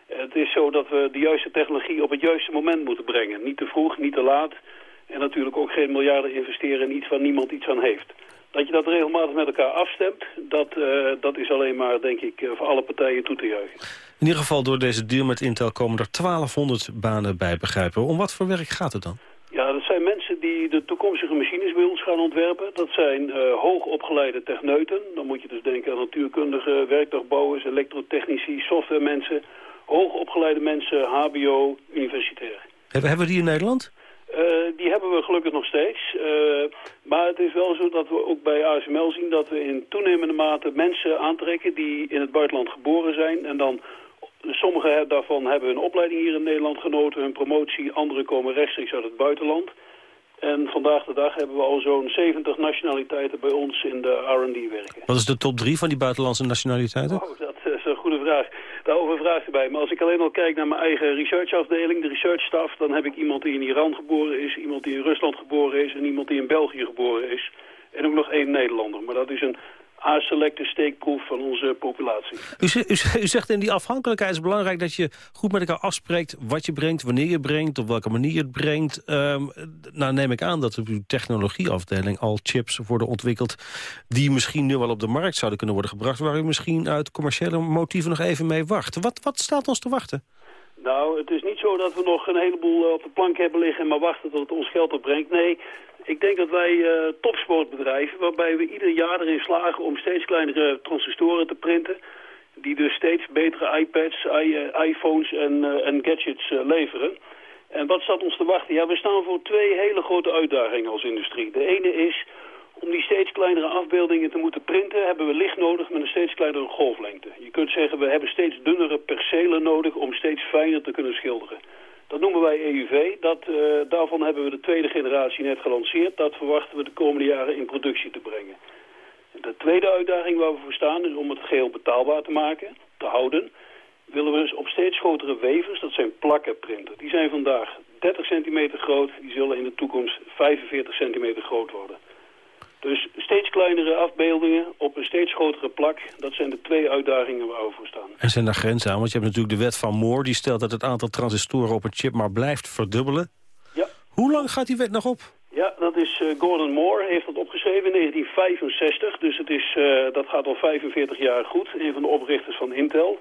Het is zo dat we de juiste technologie op het juiste moment moeten brengen. Niet te vroeg, niet te laat. En natuurlijk ook geen miljarden investeren in iets waar niemand iets aan heeft. Dat je dat regelmatig met elkaar afstemt, dat, dat is alleen maar, denk ik, voor alle partijen toe te juichen. In ieder geval door deze deal met Intel komen er 1200 banen bij, begrijpen. Om wat voor werk gaat het dan? Ja, dat zijn mensen die de toekomstige machines bij ons gaan ontwerpen. Dat zijn uh, hoogopgeleide techneuten. Dan moet je dus denken aan natuurkundige, werktuigbouwers, elektrotechnici, softwaremensen. Hoogopgeleide mensen, hbo, universitair. Hebben, hebben we die in Nederland? Uh, die hebben we gelukkig nog steeds. Uh, maar het is wel zo dat we ook bij ASML zien dat we in toenemende mate mensen aantrekken die in het buitenland geboren zijn en dan Sommigen daarvan hebben hun opleiding hier in Nederland genoten, hun promotie. Anderen komen rechtstreeks uit het buitenland. En vandaag de dag hebben we al zo'n 70 nationaliteiten bij ons in de R&D werken. Wat is de top 3 van die buitenlandse nationaliteiten? Oh, dat is een goede vraag. Daarover vraagt u bij. Maar als ik alleen al kijk naar mijn eigen researchafdeling, de researchstaf... dan heb ik iemand die in Iran geboren is, iemand die in Rusland geboren is... en iemand die in België geboren is. En ook nog één Nederlander. Maar dat is een A-selecte steekproef van onze populatie. U, u, u, zegt in die afhankelijkheid is belangrijk dat je goed met elkaar afspreekt... wat je brengt, wanneer je brengt, op welke manier je het brengt. Um, nou neem ik aan dat op uw technologieafdeling al chips worden ontwikkeld... die misschien nu wel op de markt zouden kunnen worden gebracht... waar u misschien uit commerciële motieven nog even mee wacht. Wat, wat staat ons te wachten? Nou, het is niet zo dat we nog een heleboel eh, op de plank hebben liggen... maar wachten tot het ons geld opbrengt. Nee, ik denk dat wij uh, topsportbedrijven, waarbij we ieder jaar erin slagen om steeds kleinere transistoren te printen, die dus steeds betere iPads, I iPhones en, en gadgets leveren. En wat staat ons te wachten? Ja, we staan voor twee hele grote uitdagingen als industrie. De ene is, om die steeds kleinere afbeeldingen te moeten printen, hebben we licht nodig met een steeds kleinere golflengte. Je kunt zeggen, we hebben steeds dunnere percelen nodig om steeds fijner te kunnen schilderen. Dat noemen wij EUV. Dat, uh, daarvan hebben we de tweede generatie net gelanceerd. Dat verwachten we de komende jaren in productie te brengen. De tweede uitdaging waar we voor staan is om het geheel betaalbaar te maken, te houden. Willen we dus op steeds grotere wevers, dat zijn plakken printen. Die zijn vandaag 30 centimeter groot, die zullen in de toekomst 45 centimeter groot worden. Dus steeds kleinere afbeeldingen op een steeds grotere plak. Dat zijn de twee uitdagingen waar we voor staan. En zijn daar grenzen aan? Want je hebt natuurlijk de wet van Moore... die stelt dat het aantal transistoren op een chip maar blijft verdubbelen. Ja. Hoe lang gaat die wet nog op? Ja, dat is uh, Gordon Moore, heeft dat opgeschreven in 1965. Dus het is, uh, dat gaat al 45 jaar goed. Een van de oprichters van Intel.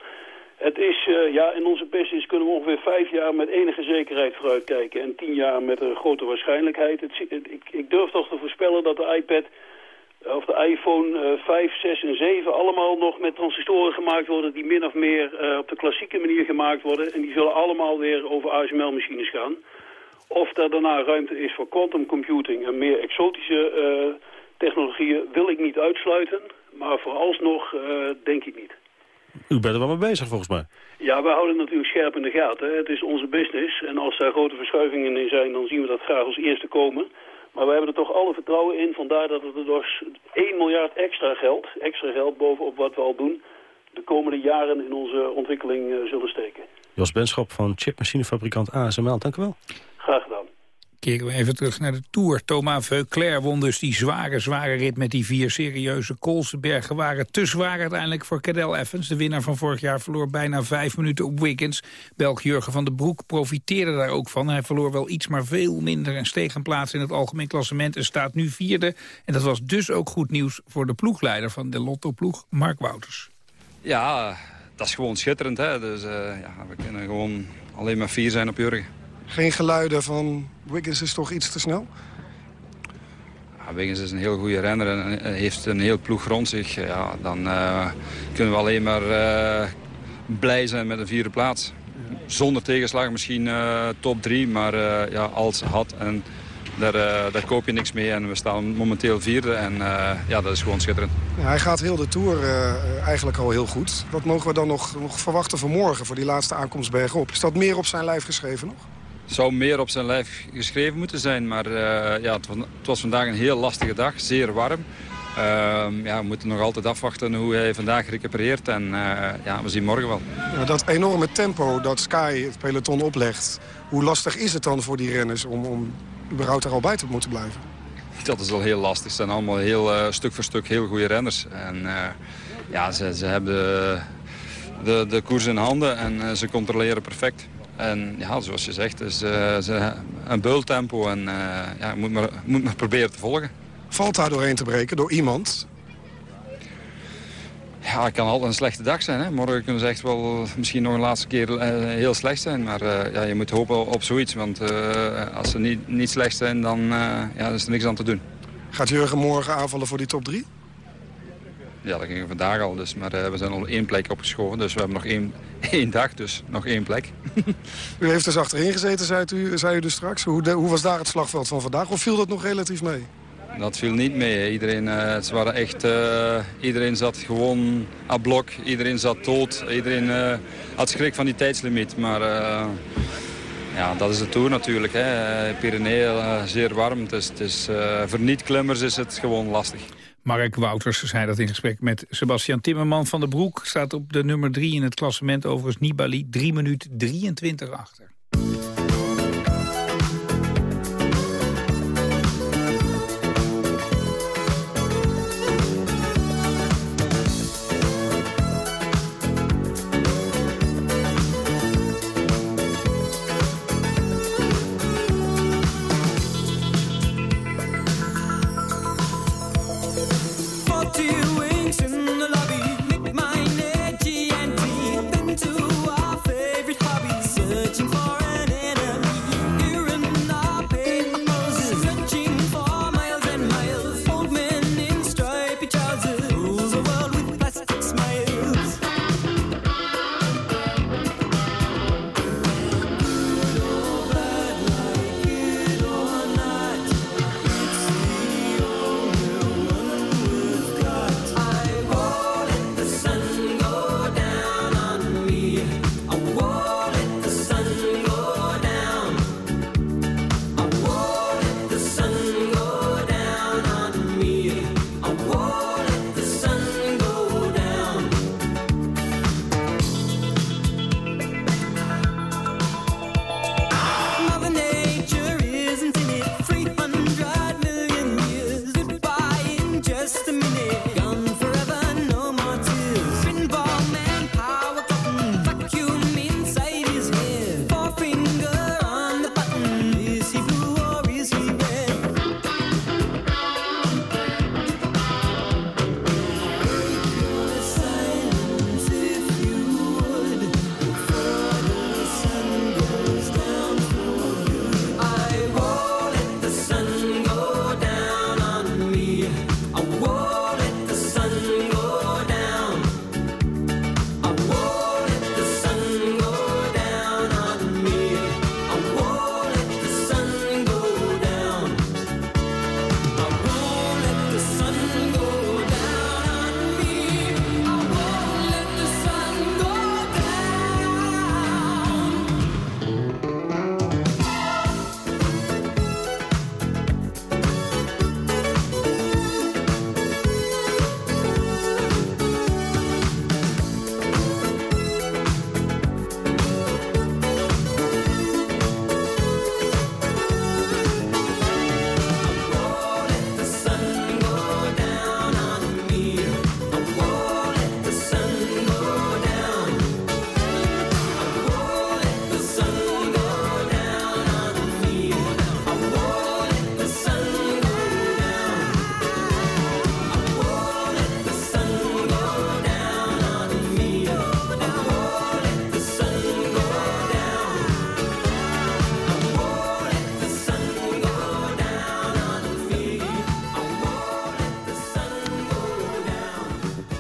Het is, uh, ja, in onze business kunnen we ongeveer vijf jaar met enige zekerheid vooruitkijken. En tien jaar met een grote waarschijnlijkheid. Ik, ik, durf toch te voorspellen dat de iPad uh, of de iPhone uh, 5, 6 en 7 allemaal nog met transistoren gemaakt worden... die min of meer uh, op de klassieke manier gemaakt worden. En die zullen allemaal weer over ASML-machines gaan. Of er daarna ruimte is voor quantum computing en meer exotische technologieën... wil ik niet uitsluiten, maar vooralsnog denk ik niet. U bent er wel mee bezig volgens mij. Ja, we houden het natuurlijk scherp in de gaten. Het is onze business. En als daar grote verschuivingen in zijn, dan zien we dat graag als eerste komen. Maar we hebben er toch alle vertrouwen in. Vandaar dat we er dus 1 miljard extra geld, extra geld bovenop wat we al doen, de komende jaren in onze ontwikkeling uh, zullen steken. Jos Benschop van chipmachinefabrikant ASML, dank u wel. Graag gedaan. Keren we even terug naar de Tour. Thomas Veuclair won dus die zware, zware rit met die vier serieuze Koolsenbergen. waren te zwaar uiteindelijk voor Cadel Evans. De winnaar van vorig jaar verloor bijna vijf minuten op Wiggins. Belg Jurgen van den Broek profiteerde daar ook van. Hij verloor wel iets, maar veel minder en steeg een plaats in het algemeen klassement en staat nu vierde. En dat was dus ook goed nieuws voor de ploegleider van de Lotto-ploeg, Mark Wouters. Ja, dat is gewoon schitterend. Hè? Dus uh, ja, we kunnen gewoon alleen maar vier zijn op Jurgen. Geen geluiden van Wiggins is toch iets te snel? Ja, Wiggins is een heel goede renner en heeft een heel ploeg rond zich. Ja, dan uh, kunnen we alleen maar uh, blij zijn met een vierde plaats. Zonder tegenslag misschien uh, top drie, maar ja, als had en daar, daar, koop je niks mee. En we staan momenteel vierde en ja, dat is gewoon schitterend. Ja, hij gaat heel de Tour eigenlijk al heel goed. Wat mogen we dan nog, nog verwachten van morgen voor die laatste aankomst bergop? Is dat meer op zijn lijf geschreven nog? Het zou meer op zijn lijf geschreven moeten zijn. Maar ja, het was, het, was, vandaag een heel lastige dag, zeer warm. Ehm, ja, we moeten nog altijd afwachten hoe hij vandaag recupereert. En ja, we zien morgen wel. Ja, dat enorme tempo dat Sky het peloton oplegt... hoe lastig is het dan voor die renners om, om überhaupt er al bij te moeten blijven? Dat is wel heel lastig. Ze zijn allemaal heel, uh, stuk voor stuk heel goede renners. En ja, ze, ze hebben de, de, de koers in handen en ze controleren perfect. En ja, zoals je zegt, is ze een beultempo en ja, moet, maar, moet maar proberen te volgen. Valt daar doorheen te breken door iemand ja, het kan altijd een slechte dag zijn. Hè. Morgen kunnen ze echt wel misschien nog een laatste keer uh, heel slecht zijn. Maar uh, ja, je moet hopen op zoiets. Want uh, als ze niet, niet slecht zijn, dan ja, is er niks aan te doen. Gaat Jurgen morgen aanvallen voor die top 3? Ja, dat ging vandaag al. Dus, maar we zijn al één plek opgeschoven. Dus we hebben nog één, één dag, dus nog één plek. u heeft dus achterin gezeten, zei u, zei u dus straks. Hoe, de, hoe was daar het slagveld van vandaag? Of viel dat nog relatief mee? Dat viel niet mee. Iedereen, uh, ze waren echt, uh, iedereen zat gewoon aan blok. Iedereen zat dood. Iedereen uh, had schrik van die tijdslimiet. Maar ja, dat is de Tour natuurlijk. Hè. Pyreneeën, zeer warm. Het is, het is voor niet-klimmers is het gewoon lastig. Mark Wouters zei dat in gesprek met Sebastian Timmerman van de Broek. Staat op de nummer 3 in het klassement. Overigens Nibali 3 minuut 23 achter.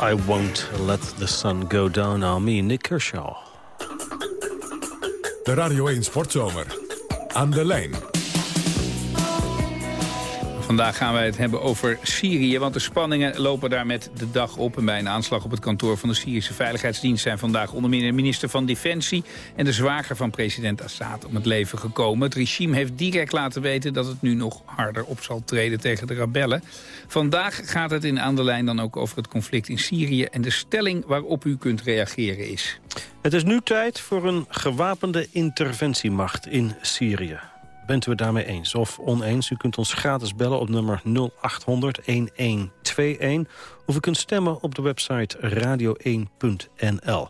I Won't Let the Sun Go Down on Me, Nick Kershaw. De Radio 1 Sportzomer. Aan de lijn Vandaag gaan wij het hebben over Syrië, want de spanningen lopen daar met de dag op. En bij een aanslag op het kantoor van de Syrische Veiligheidsdienst... zijn vandaag onder meer de minister van Defensie... en de zwager van president Assad om het leven gekomen. Het regime heeft direct laten weten dat het nu nog harder op zal treden tegen de rebellen. Vandaag gaat het in aan de lijn dan ook over het conflict in Syrië... en de stelling waarop u kunt reageren is. Het is nu tijd voor een gewapende interventiemacht in Syrië. Bent u het daarmee eens of oneens? U kunt ons gratis bellen op nummer 0800-1121. Of u kunt stemmen op de website radio1.nl.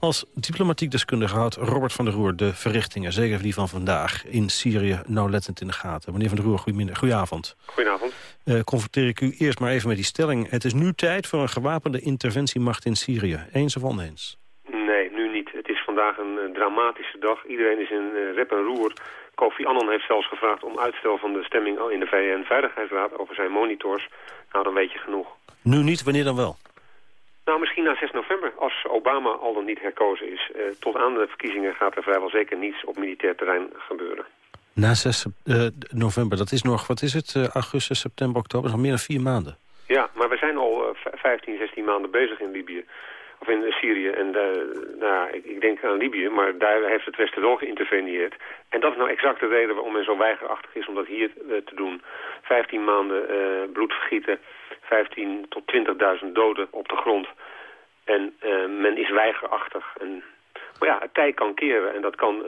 Als diplomatiek deskundige houdt Robert van der Roer de verrichtingen... zeker die van vandaag in Syrië nauwlettend in de gaten. Meneer van der Roer, goedenavond. Goedenavond. Uh, confronteer ik u eerst maar even met die stelling. Het is nu tijd voor een gewapende interventiemacht in Syrië. Eens of oneens? Nee, nu niet. Het is vandaag een dramatische dag. Iedereen is in uh, rep en roer Kofi Annan heeft zelfs gevraagd om uitstel van de stemming in de VN-veiligheidsraad over zijn monitors. Nou, dan weet je genoeg. Nu niet, wanneer dan wel? Nou, misschien na 6 november, als Obama al dan niet herkozen is. Eh, tot aan de verkiezingen gaat er vrijwel zeker niets op militair terrein gebeuren. Na 6 uh, november, dat is nog, wat is het, uh, augustus, september, oktober, nog meer dan vier maanden. Ja, maar we zijn al 15, 16 maanden bezig in Libië in Syrië. En uh, nou, ik, ik, denk aan Libië, maar daar heeft het Westen wel geïnterveneerd. En dat is nou exact de reden waarom men zo weigerachtig is om dat hier uh, te doen. 15 maanden uh, bloedvergieten, 15 tot 20.000 doden op de grond. En men is weigerachtig. En, maar ja, het tij kan keren en dat kan,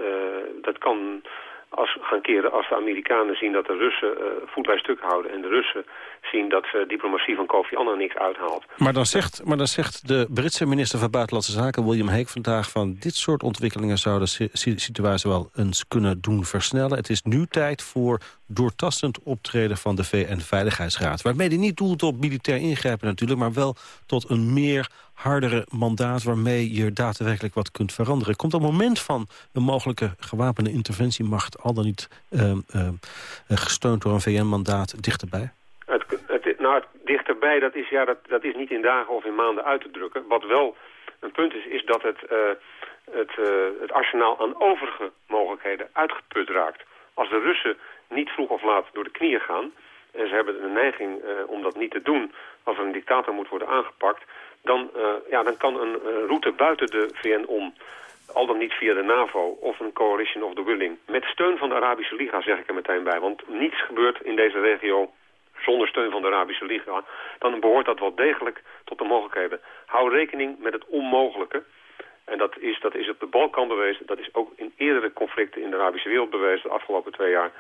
dat kan als, gaan keren als de Amerikanen zien dat de Russen uh, voet bij stuk houden... en de Russen zien dat de diplomatie van Kofi Annan niks uithaalt. Maar dan, zegt, maar dan zegt de Britse minister van Buitenlandse Zaken... William Hague vandaag van dit soort ontwikkelingen... zouden de situatie wel eens kunnen doen versnellen. Het is nu tijd voor doortastend optreden van de VN-veiligheidsraad. Waarmee die niet doelt op militair ingrijpen natuurlijk... maar wel tot een meer hardere mandaat waarmee je daadwerkelijk wat kunt veranderen. Komt het moment van een mogelijke gewapende interventiemacht... al dan niet uh, uh, gesteund door een VN-mandaat dichterbij? Het, het, nou, het dichterbij, dat is, ja, dat, dat is niet in dagen of in maanden uit te drukken. Wat wel een punt is, is dat het, uh, het, het arsenaal aan overige mogelijkheden uitgeput raakt. Als de Russen niet vroeg of laat door de knieën gaan... en ze hebben de neiging om dat niet te doen als er een dictator moet worden aangepakt dan, uh, ja, dan kan een uh, route buiten de VN om, al dan niet via de NAVO of een coalition of the willing, met steun van de Arabische Liga zeg ik er meteen bij, want niets gebeurt in deze regio zonder steun van de Arabische Liga, dan behoort dat wel degelijk tot de mogelijkheden. Hou rekening met het onmogelijke. En dat is, dat is op de Balkan bewezen, dat is ook in eerdere conflicten in de Arabische wereld bewezen de afgelopen twee jaar.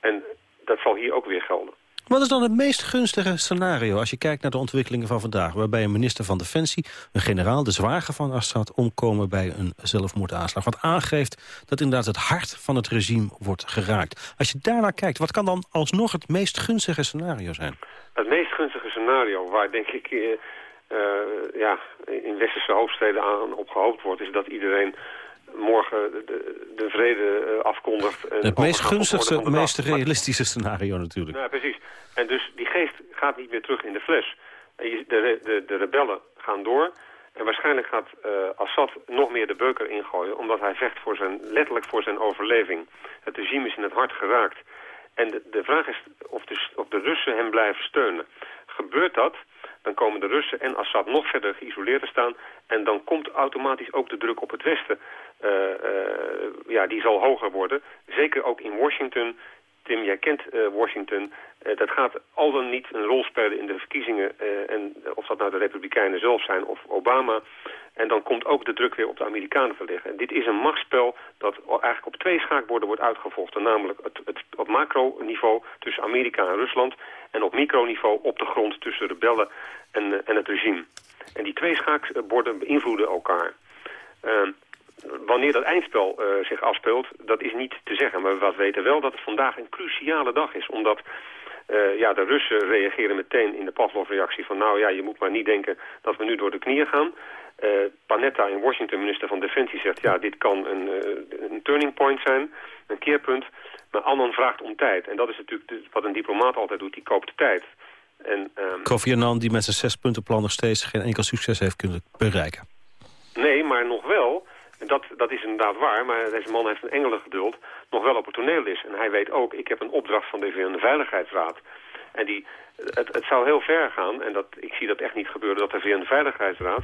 En dat zal hier ook weer gelden. Wat is dan het meest gunstige scenario als je kijkt naar de ontwikkelingen van vandaag... waarbij een minister van Defensie, een generaal, de zwager van Assad... omkomen bij een zelfmoordaanslag. Wat aangeeft dat inderdaad het hart van het regime wordt geraakt. Als je daarnaar kijkt, wat kan dan alsnog het meest gunstige scenario zijn? Het meest gunstige scenario, waar denk ik... Uh, uh, ja, in westerse hoofdsteden aan op gehoopt wordt... is dat iedereen morgen de, de vrede uh, afkondigt. En het meest gunstigste, het meest realistische scenario natuurlijk. Ja, precies. En dus die geest gaat niet meer terug in de fles. De, de, de rebellen gaan door. En waarschijnlijk gaat uh, Assad nog meer de beuker ingooien... omdat hij vecht voor zijn, letterlijk voor zijn overleving. Het regime is in het hart geraakt. En de, de vraag is of de, of de Russen hem blijven steunen. Gebeurt dat, dan komen de Russen en Assad nog verder geïsoleerd te staan. En dan komt automatisch ook de druk op het Westen. Uh, uh, ja, die zal hoger worden. Zeker ook in Washington. Tim, jij kent uh, Washington. dat gaat al dan niet een rol spelen in de verkiezingen. en of dat nou de Republikeinen zelf zijn of Obama. En dan komt ook de druk weer op de Amerikanen te liggen. En dit is een machtsspel dat eigenlijk op twee schaakborden wordt uitgevochten. Namelijk het, het, op macroniveau tussen Amerika en Rusland. En op microniveau op de grond tussen rebellen en, en het regime. En die twee schaakborden beïnvloeden elkaar. Uh, wanneer dat eindspel uh, zich afspeelt, dat is niet te zeggen. Maar we weten wel dat het vandaag een cruciale dag is. Omdat uh, ja, de Russen reageren meteen in de Pavlov-reactie van... nou ja, je moet maar niet denken dat we nu door de knieën gaan. Uh, Panetta in Washington, minister van Defensie, zegt... ja, dit kan een, een turning point zijn, een keerpunt. Maar Annan vraagt om tijd. En dat is natuurlijk wat een diplomaat altijd doet, die koopt tijd. En, ehm, Kofi Annan die met zijn zespuntenplan nog steeds geen enkel succes heeft kunnen bereiken. Nee, maar nog wel, dat, dat is inderdaad waar, maar deze man heeft een engelengeduld, nog wel op het toneel is. En hij weet ook, ik heb een opdracht van de VN-veiligheidsraad. En die, het, het zou heel ver gaan, en dat, ik zie dat echt niet gebeuren, dat de VN-veiligheidsraad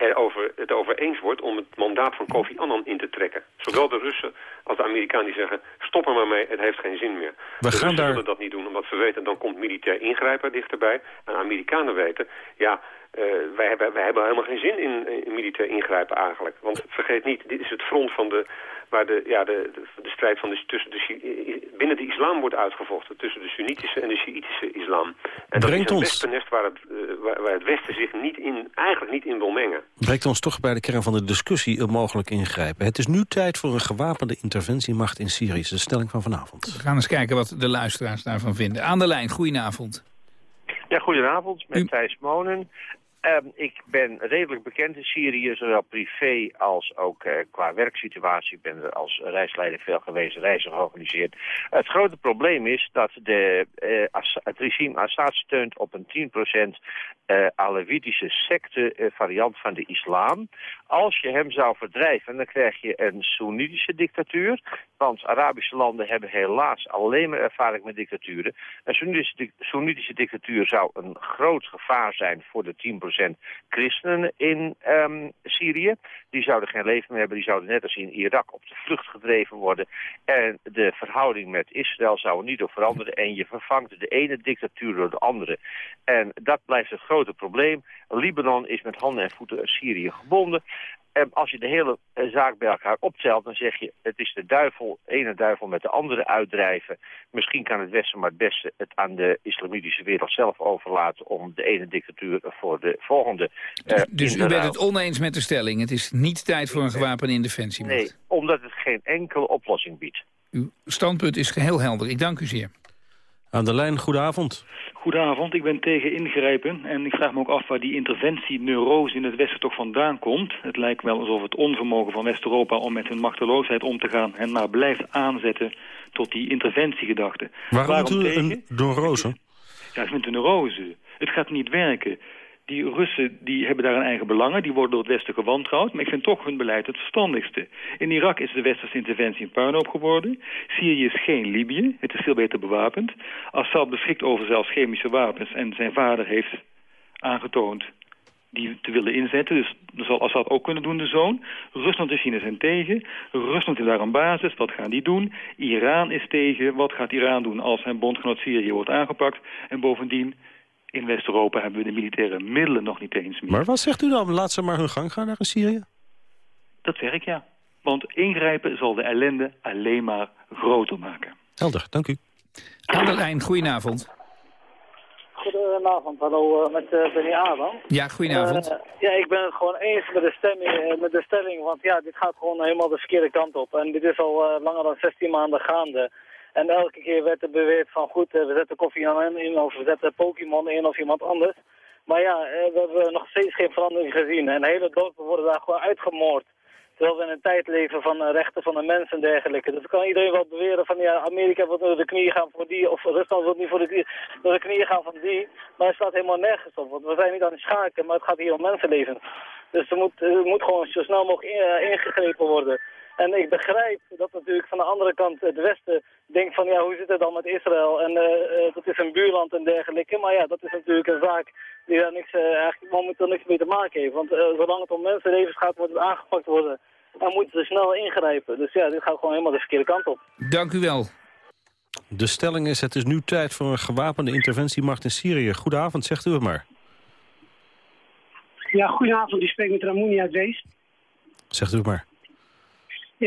er over, het over eens wordt om het mandaat van Kofi Annan in te trekken. Zowel de Russen als de Amerikanen die zeggen, stop er maar mee, het heeft geen zin meer. We de gaan Russen daar- willen dat niet doen, omdat ze weten, dan komt militair ingrijpen dichterbij. En Amerikanen weten, ja, eh, wij, hebben, wij hebben helemaal geen zin in, in militair ingrijpen eigenlijk. Want vergeet niet, dit is het front van de, waar de, ja, de, de, de strijd van de, tussen de, binnen de islam wordt uitgevochten. Tussen de Soenitische en de Sjiitische islam. En dat Brengt is een ons- wespennest waar het, eh, waar, waar het Westen zich niet in, eigenlijk niet in wil mengen. Brengt ons toch bij de kern van de discussie een mogelijk ingrijpen. Het is nu tijd voor een gewapende interventiemacht in Syrië. is de stelling van vanavond. We gaan eens kijken wat de luisteraars daarvan vinden. Aan de lijn, goedenavond. Ja, goedenavond, met Thijs Monen. Ehm, ik ben redelijk bekend in Syrië, zowel privé als ook eh, qua werksituatie. Ik ben er als reisleider veel geweest, reizen georganiseerd. Het grote probleem is dat de, eh, het regime Assad steunt op een 10% eh Alevitische secte eh, variant van de islam. Als je hem zou verdrijven, dan krijg je een Soenitische dictatuur. Want Arabische landen hebben helaas alleen maar ervaring met dictaturen. Een Soenitische, Soenitische dictatuur zou een groot gevaar zijn voor de 10% christenen in ehm, Syrië. Die zouden geen leven meer hebben. Die zouden net als in Irak op de vlucht gedreven worden. En de verhouding met Israël zou er niet door veranderen. En je vervangt de ene dictatuur door de andere. En dat blijft het grote probleem. Libanon is met handen en voeten aan Syrië gebonden. En als je de hele eh, zaak bij elkaar optelt, dan zeg je... het is de duivel, ene duivel met de andere uitdrijven. Misschien kan het Westen maar het beste het aan de islamitische wereld zelf overlaten... om de ene dictatuur voor de volgende eh, Dus in u bent het oneens met de stelling. Het is niet tijd voor een gewapende interventie. Nee, omdat het geen enkele oplossing biedt. Uw standpunt is geheel helder. Ik dank u zeer. Aan de lijn, goedenavond. Goedenavond, ik ben tegen ingrijpen en ik vraag me ook af waar die interventie-neurose in het Westen toch vandaan komt. Het lijkt wel alsof het onvermogen van West-Europa om met hun machteloosheid om te gaan hen maar blijft aanzetten tot die interventiegedachte. Waarom doet u tegen? een doorrozen? Ja, ik vind het een neurose. Het gaat niet werken. Die Russen die hebben daar een eigen belangen, die worden door het Westen gewantrouwd, maar ik vind toch hun beleid het verstandigste. In Irak is de westerse interventie een puinhoop geworden. Syrië is geen Libië, het is veel beter bewapend. Assad beschikt over zelfs chemische wapens en zijn vader heeft aangetoond die te willen inzetten. Dus dat zal Assad ook kunnen doen, de zoon. Rusland en China zijn tegen. Rusland heeft daar een basis. Wat gaan die doen? Iran is tegen. Wat gaat Iran doen als zijn bondgenoot Syrië wordt aangepakt? En bovendien, in West-Europa hebben we de militaire middelen nog niet eens meer. Maar wat zegt u dan? Laat ze maar hun gang gaan naar Syrië? Dat zeg ik ja. Want ingrijpen zal de ellende alleen maar groter maken. Helder, dank u. Aan de lijn, goedenavond. Goedenavond, hallo uh, met uh, Benny Adam. Ja, goedenavond. Uh, ja, ik ben het gewoon eens met de, stemming, met de stelling, want ja, dit gaat gewoon helemaal de verkeerde kant op. En dit is al langer dan 16 maanden gaande. En elke keer werd er beweerd van goed, we zetten Koffie aan in of we zetten Pokémon in of iemand anders. Maar ja, we hebben nog steeds geen verandering gezien. En hele dorpen worden daar gewoon uitgemoord. Terwijl we in een tijd leven van uh, rechten van de mensen en dergelijke. Dus kan iedereen wel beweren van ja, Amerika wil door de knieën gaan voor die, of Rusland wil niet voor de knieën, door de knieën gaan van die. Maar het staat helemaal nergens op, want we zijn niet aan het schaken, maar het gaat hier om mensenlevens. Dus er moet, er moet gewoon zo snel mogelijk in, ingegrepen worden. En ik begrijp dat natuurlijk van de andere kant het Westen denkt van ja, hoe zit het dan met Israël? En uh, dat is een buurland en dergelijke. Maar ja, dat is natuurlijk een zaak die daar niks, eigenlijk momenteel niks mee te maken heeft. Want zolang het om mensenlevens gaat, wordt het aangepakt worden dan moeten ze snel ingrijpen. Dus ja, dit gaat gewoon helemaal de verkeerde kant op. Dank u wel. De stelling is, het is nu tijd voor een gewapende interventiemacht in Syrië. Goedenavond, zegt u het maar. Ja, goedenavond. U spreekt met Ramoni uit Wees. Zegt u het maar.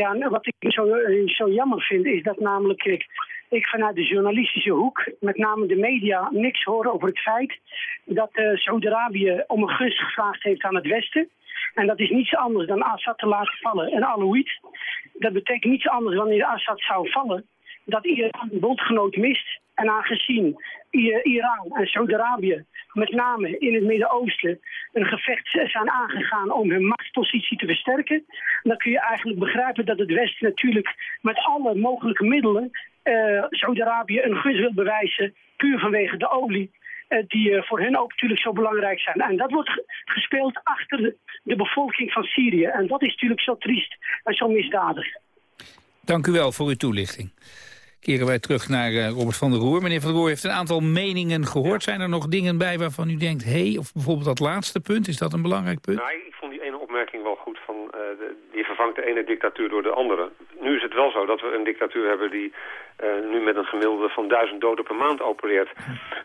Ja, nou, wat ik zo, zo jammer vind, is dat namelijk ik, ik vanuit de journalistische hoek, met name de media, niks hoor over het feit dat uh, Saudi-Arabië om een gunst gevraagd heeft aan het Westen. En dat is niets anders dan Assad te laten vallen. En Alouit, dat betekent niets anders wanneer Assad zou vallen, dat Iran een bondgenoot mist. En aangezien Iran en Saudi-Arabië met name in het Midden-Oosten een gevecht zijn aangegaan om hun machtspositie te versterken, dan kun je eigenlijk begrijpen dat het Westen natuurlijk met alle mogelijke middelen uh, Saudi-Arabië een gunst wil bewijzen, puur vanwege de olie. die voor hen ook natuurlijk zo belangrijk zijn. En dat wordt gespeeld achter de bevolking van Syrië. En dat is natuurlijk zo triest en zo misdadig. Dank u wel voor uw toelichting keren wij terug naar uh, Robert van der Roer. Meneer van der Roer heeft een aantal meningen gehoord. Zijn er nog dingen bij waarvan u denkt... hé, hey, of bijvoorbeeld dat laatste punt, is dat een belangrijk punt? Nou, ik vond die ene opmerking wel goed van... Uh, die vervangt de ene dictatuur door de andere. Nu is het wel zo dat we een dictatuur hebben die uh, nu met een gemiddelde van duizend doden per maand opereert.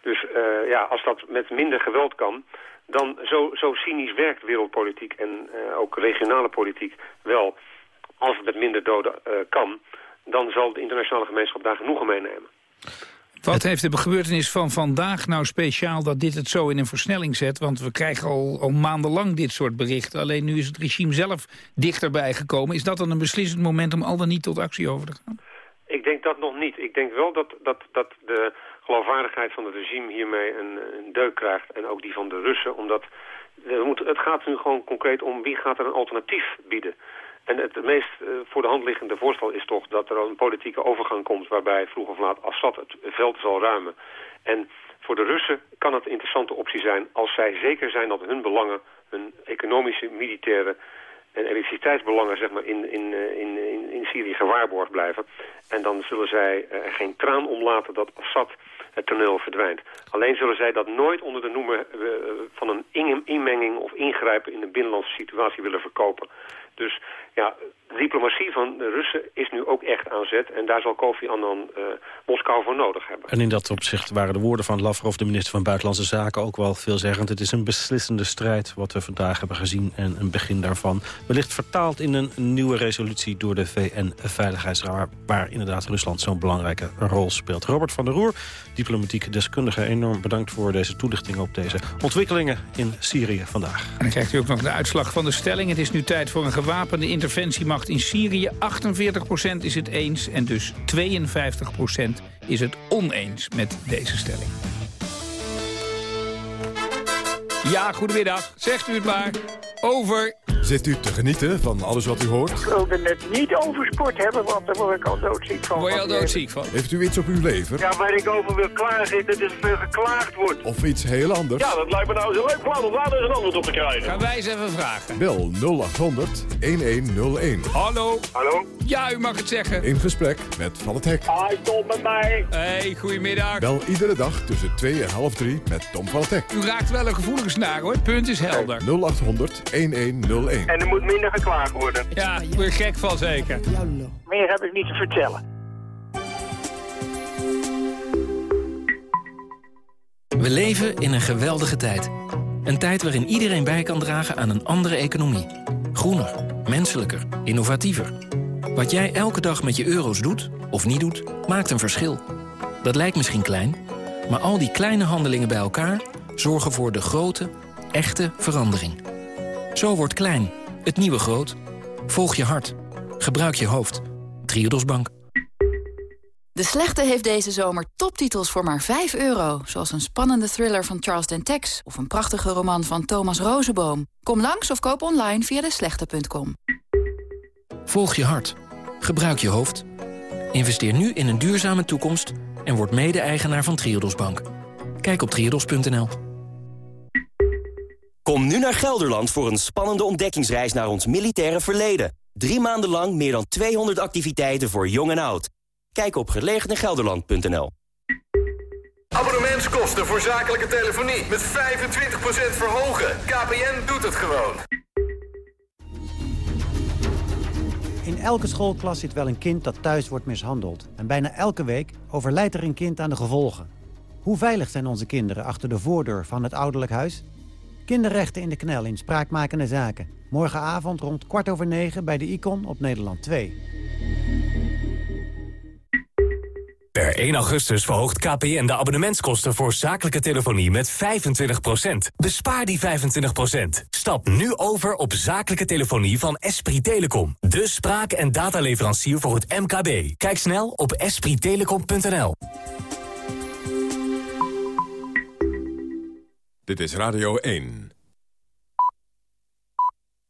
Dus ja, als dat met minder geweld kan... dan zo, zo cynisch werkt wereldpolitiek en ook regionale politiek wel... als het met minder doden kan dan zal de internationale gemeenschap daar genoegen meenemen. Wat heeft de gebeurtenis van vandaag nou speciaal dat dit het zo in een versnelling zet? Want we krijgen al, al maandenlang dit soort berichten. Alleen nu is het regime zelf dichterbij gekomen. Is dat dan een beslissend moment om al dan niet tot actie over te gaan? Ik denk dat nog niet. Ik denk wel dat, dat, dat de geloofwaardigheid van het regime hiermee een, een deuk krijgt. En ook die van de Russen. Omdat we moeten, het gaat nu gewoon concreet om wie gaat er een alternatief bieden. En het meest uh, voor de hand liggende voorstel is toch dat er een politieke overgang komt... waarbij vroeg of laat Assad het veld zal ruimen. En voor de Russen kan het een interessante optie zijn... als zij zeker zijn dat hun belangen, hun economische, militaire en elektriciteitsbelangen zeg maar, in, in, eh, in, in, Syrië gewaarborgd blijven. En dan zullen zij er geen traan om laten dat Assad het toneel verdwijnt. Alleen zullen zij dat nooit onder de noemer van een inmenging of ingrijpen in de binnenlandse situatie willen verkopen. Dus ja, de diplomatie van de Russen is nu ook echt aan zet. En daar zal Kofi Annan uh, Moskou voor nodig hebben. En in dat opzicht waren de woorden van Lavrov, de minister van Buitenlandse Zaken, ook wel veelzeggend. Het is een beslissende strijd wat we vandaag hebben gezien en een begin daarvan. Wellicht vertaald in een nieuwe resolutie door de VN-veiligheidsraad... waar inderdaad Rusland zo'n belangrijke rol speelt. Robert van der Roer, diplomatiek deskundige, enorm bedankt voor deze toelichting op deze ontwikkelingen in Syrië vandaag. En dan krijgt u ook nog de uitslag van de stelling. Het is nu tijd voor een gewapende in Syrië. 48% is het eens en dus 52% is het oneens met deze stelling. Ja, goedemiddag. Zegt u het maar. Over. Zit u te genieten van alles wat u hoort? Ik wilde het niet over sport hebben, want daar word ik al doodziek van. Word je al doodziek van? Heeft u iets op uw lever? Ja, waar ik over wil klagen is dat er veel geklaagd wordt. Of iets heel anders? Ja, dat lijkt me nou zo leuk plan om daar eens een antwoord op te krijgen. Gaan wij eens even vragen. Bel 0800 1101. Hallo. Hallo. Ja, u mag het zeggen. In gesprek met Van het Hek. Hi, Tom met mij. Hey, goedemiddag. Bel iedere dag tussen 2 en half 3 met Tom van het Hek. U raakt wel een gevoelige snaar hoor. Punt is helder. 0800 1101. En er moet minder geklaagd worden. Ja, ik word gek van zeker. Meer heb ik niet te vertellen. We leven in een geweldige tijd. Een tijd waarin iedereen bij kan dragen aan een andere economie. Groener, menselijker, innovatiever. Wat jij elke dag met je euro's doet, of niet doet, maakt een verschil. Dat lijkt misschien klein, maar al die kleine handelingen bij elkaar... zorgen voor de grote, echte verandering. Zo wordt klein, het nieuwe groot. Volg je hart. Gebruik je hoofd. Triodos Bank. De Slechte heeft deze zomer toptitels voor maar 5 euro. Zoals een spannende thriller van Charles Dentex... of een prachtige roman van Thomas Rozenboom. Kom langs of koop online via deslechte.com. Volg je hart. Gebruik je hoofd. Investeer nu in een duurzame toekomst... en word mede-eigenaar van Triodos Bank. Kijk op triodos.nl. Kom nu naar Gelderland voor een spannende ontdekkingsreis naar ons militaire verleden. Drie maanden lang meer dan 200 activiteiten voor jong en oud. Kijk op gelegenegelderland.nl. Abonnementskosten voor zakelijke telefonie met 25% verhogen. KPN doet het gewoon. In elke schoolklas zit wel een kind dat thuis wordt mishandeld. En bijna elke week overlijdt er een kind aan de gevolgen. Hoe veilig zijn onze kinderen achter de voordeur van het ouderlijk huis? Kinderrechten in de knel in spraakmakende zaken. Morgenavond rond kwart over negen bij de Icon op Nederland 2. Per 1 augustus verhoogt KPN de abonnementskosten voor zakelijke telefonie met 25%. Bespaar die 25%. Stap nu over op zakelijke telefonie van Esprit Telecom. De spraak- en dataleverancier voor het MKB. Kijk snel op esprittelecom.nl. Dit is Radio 1.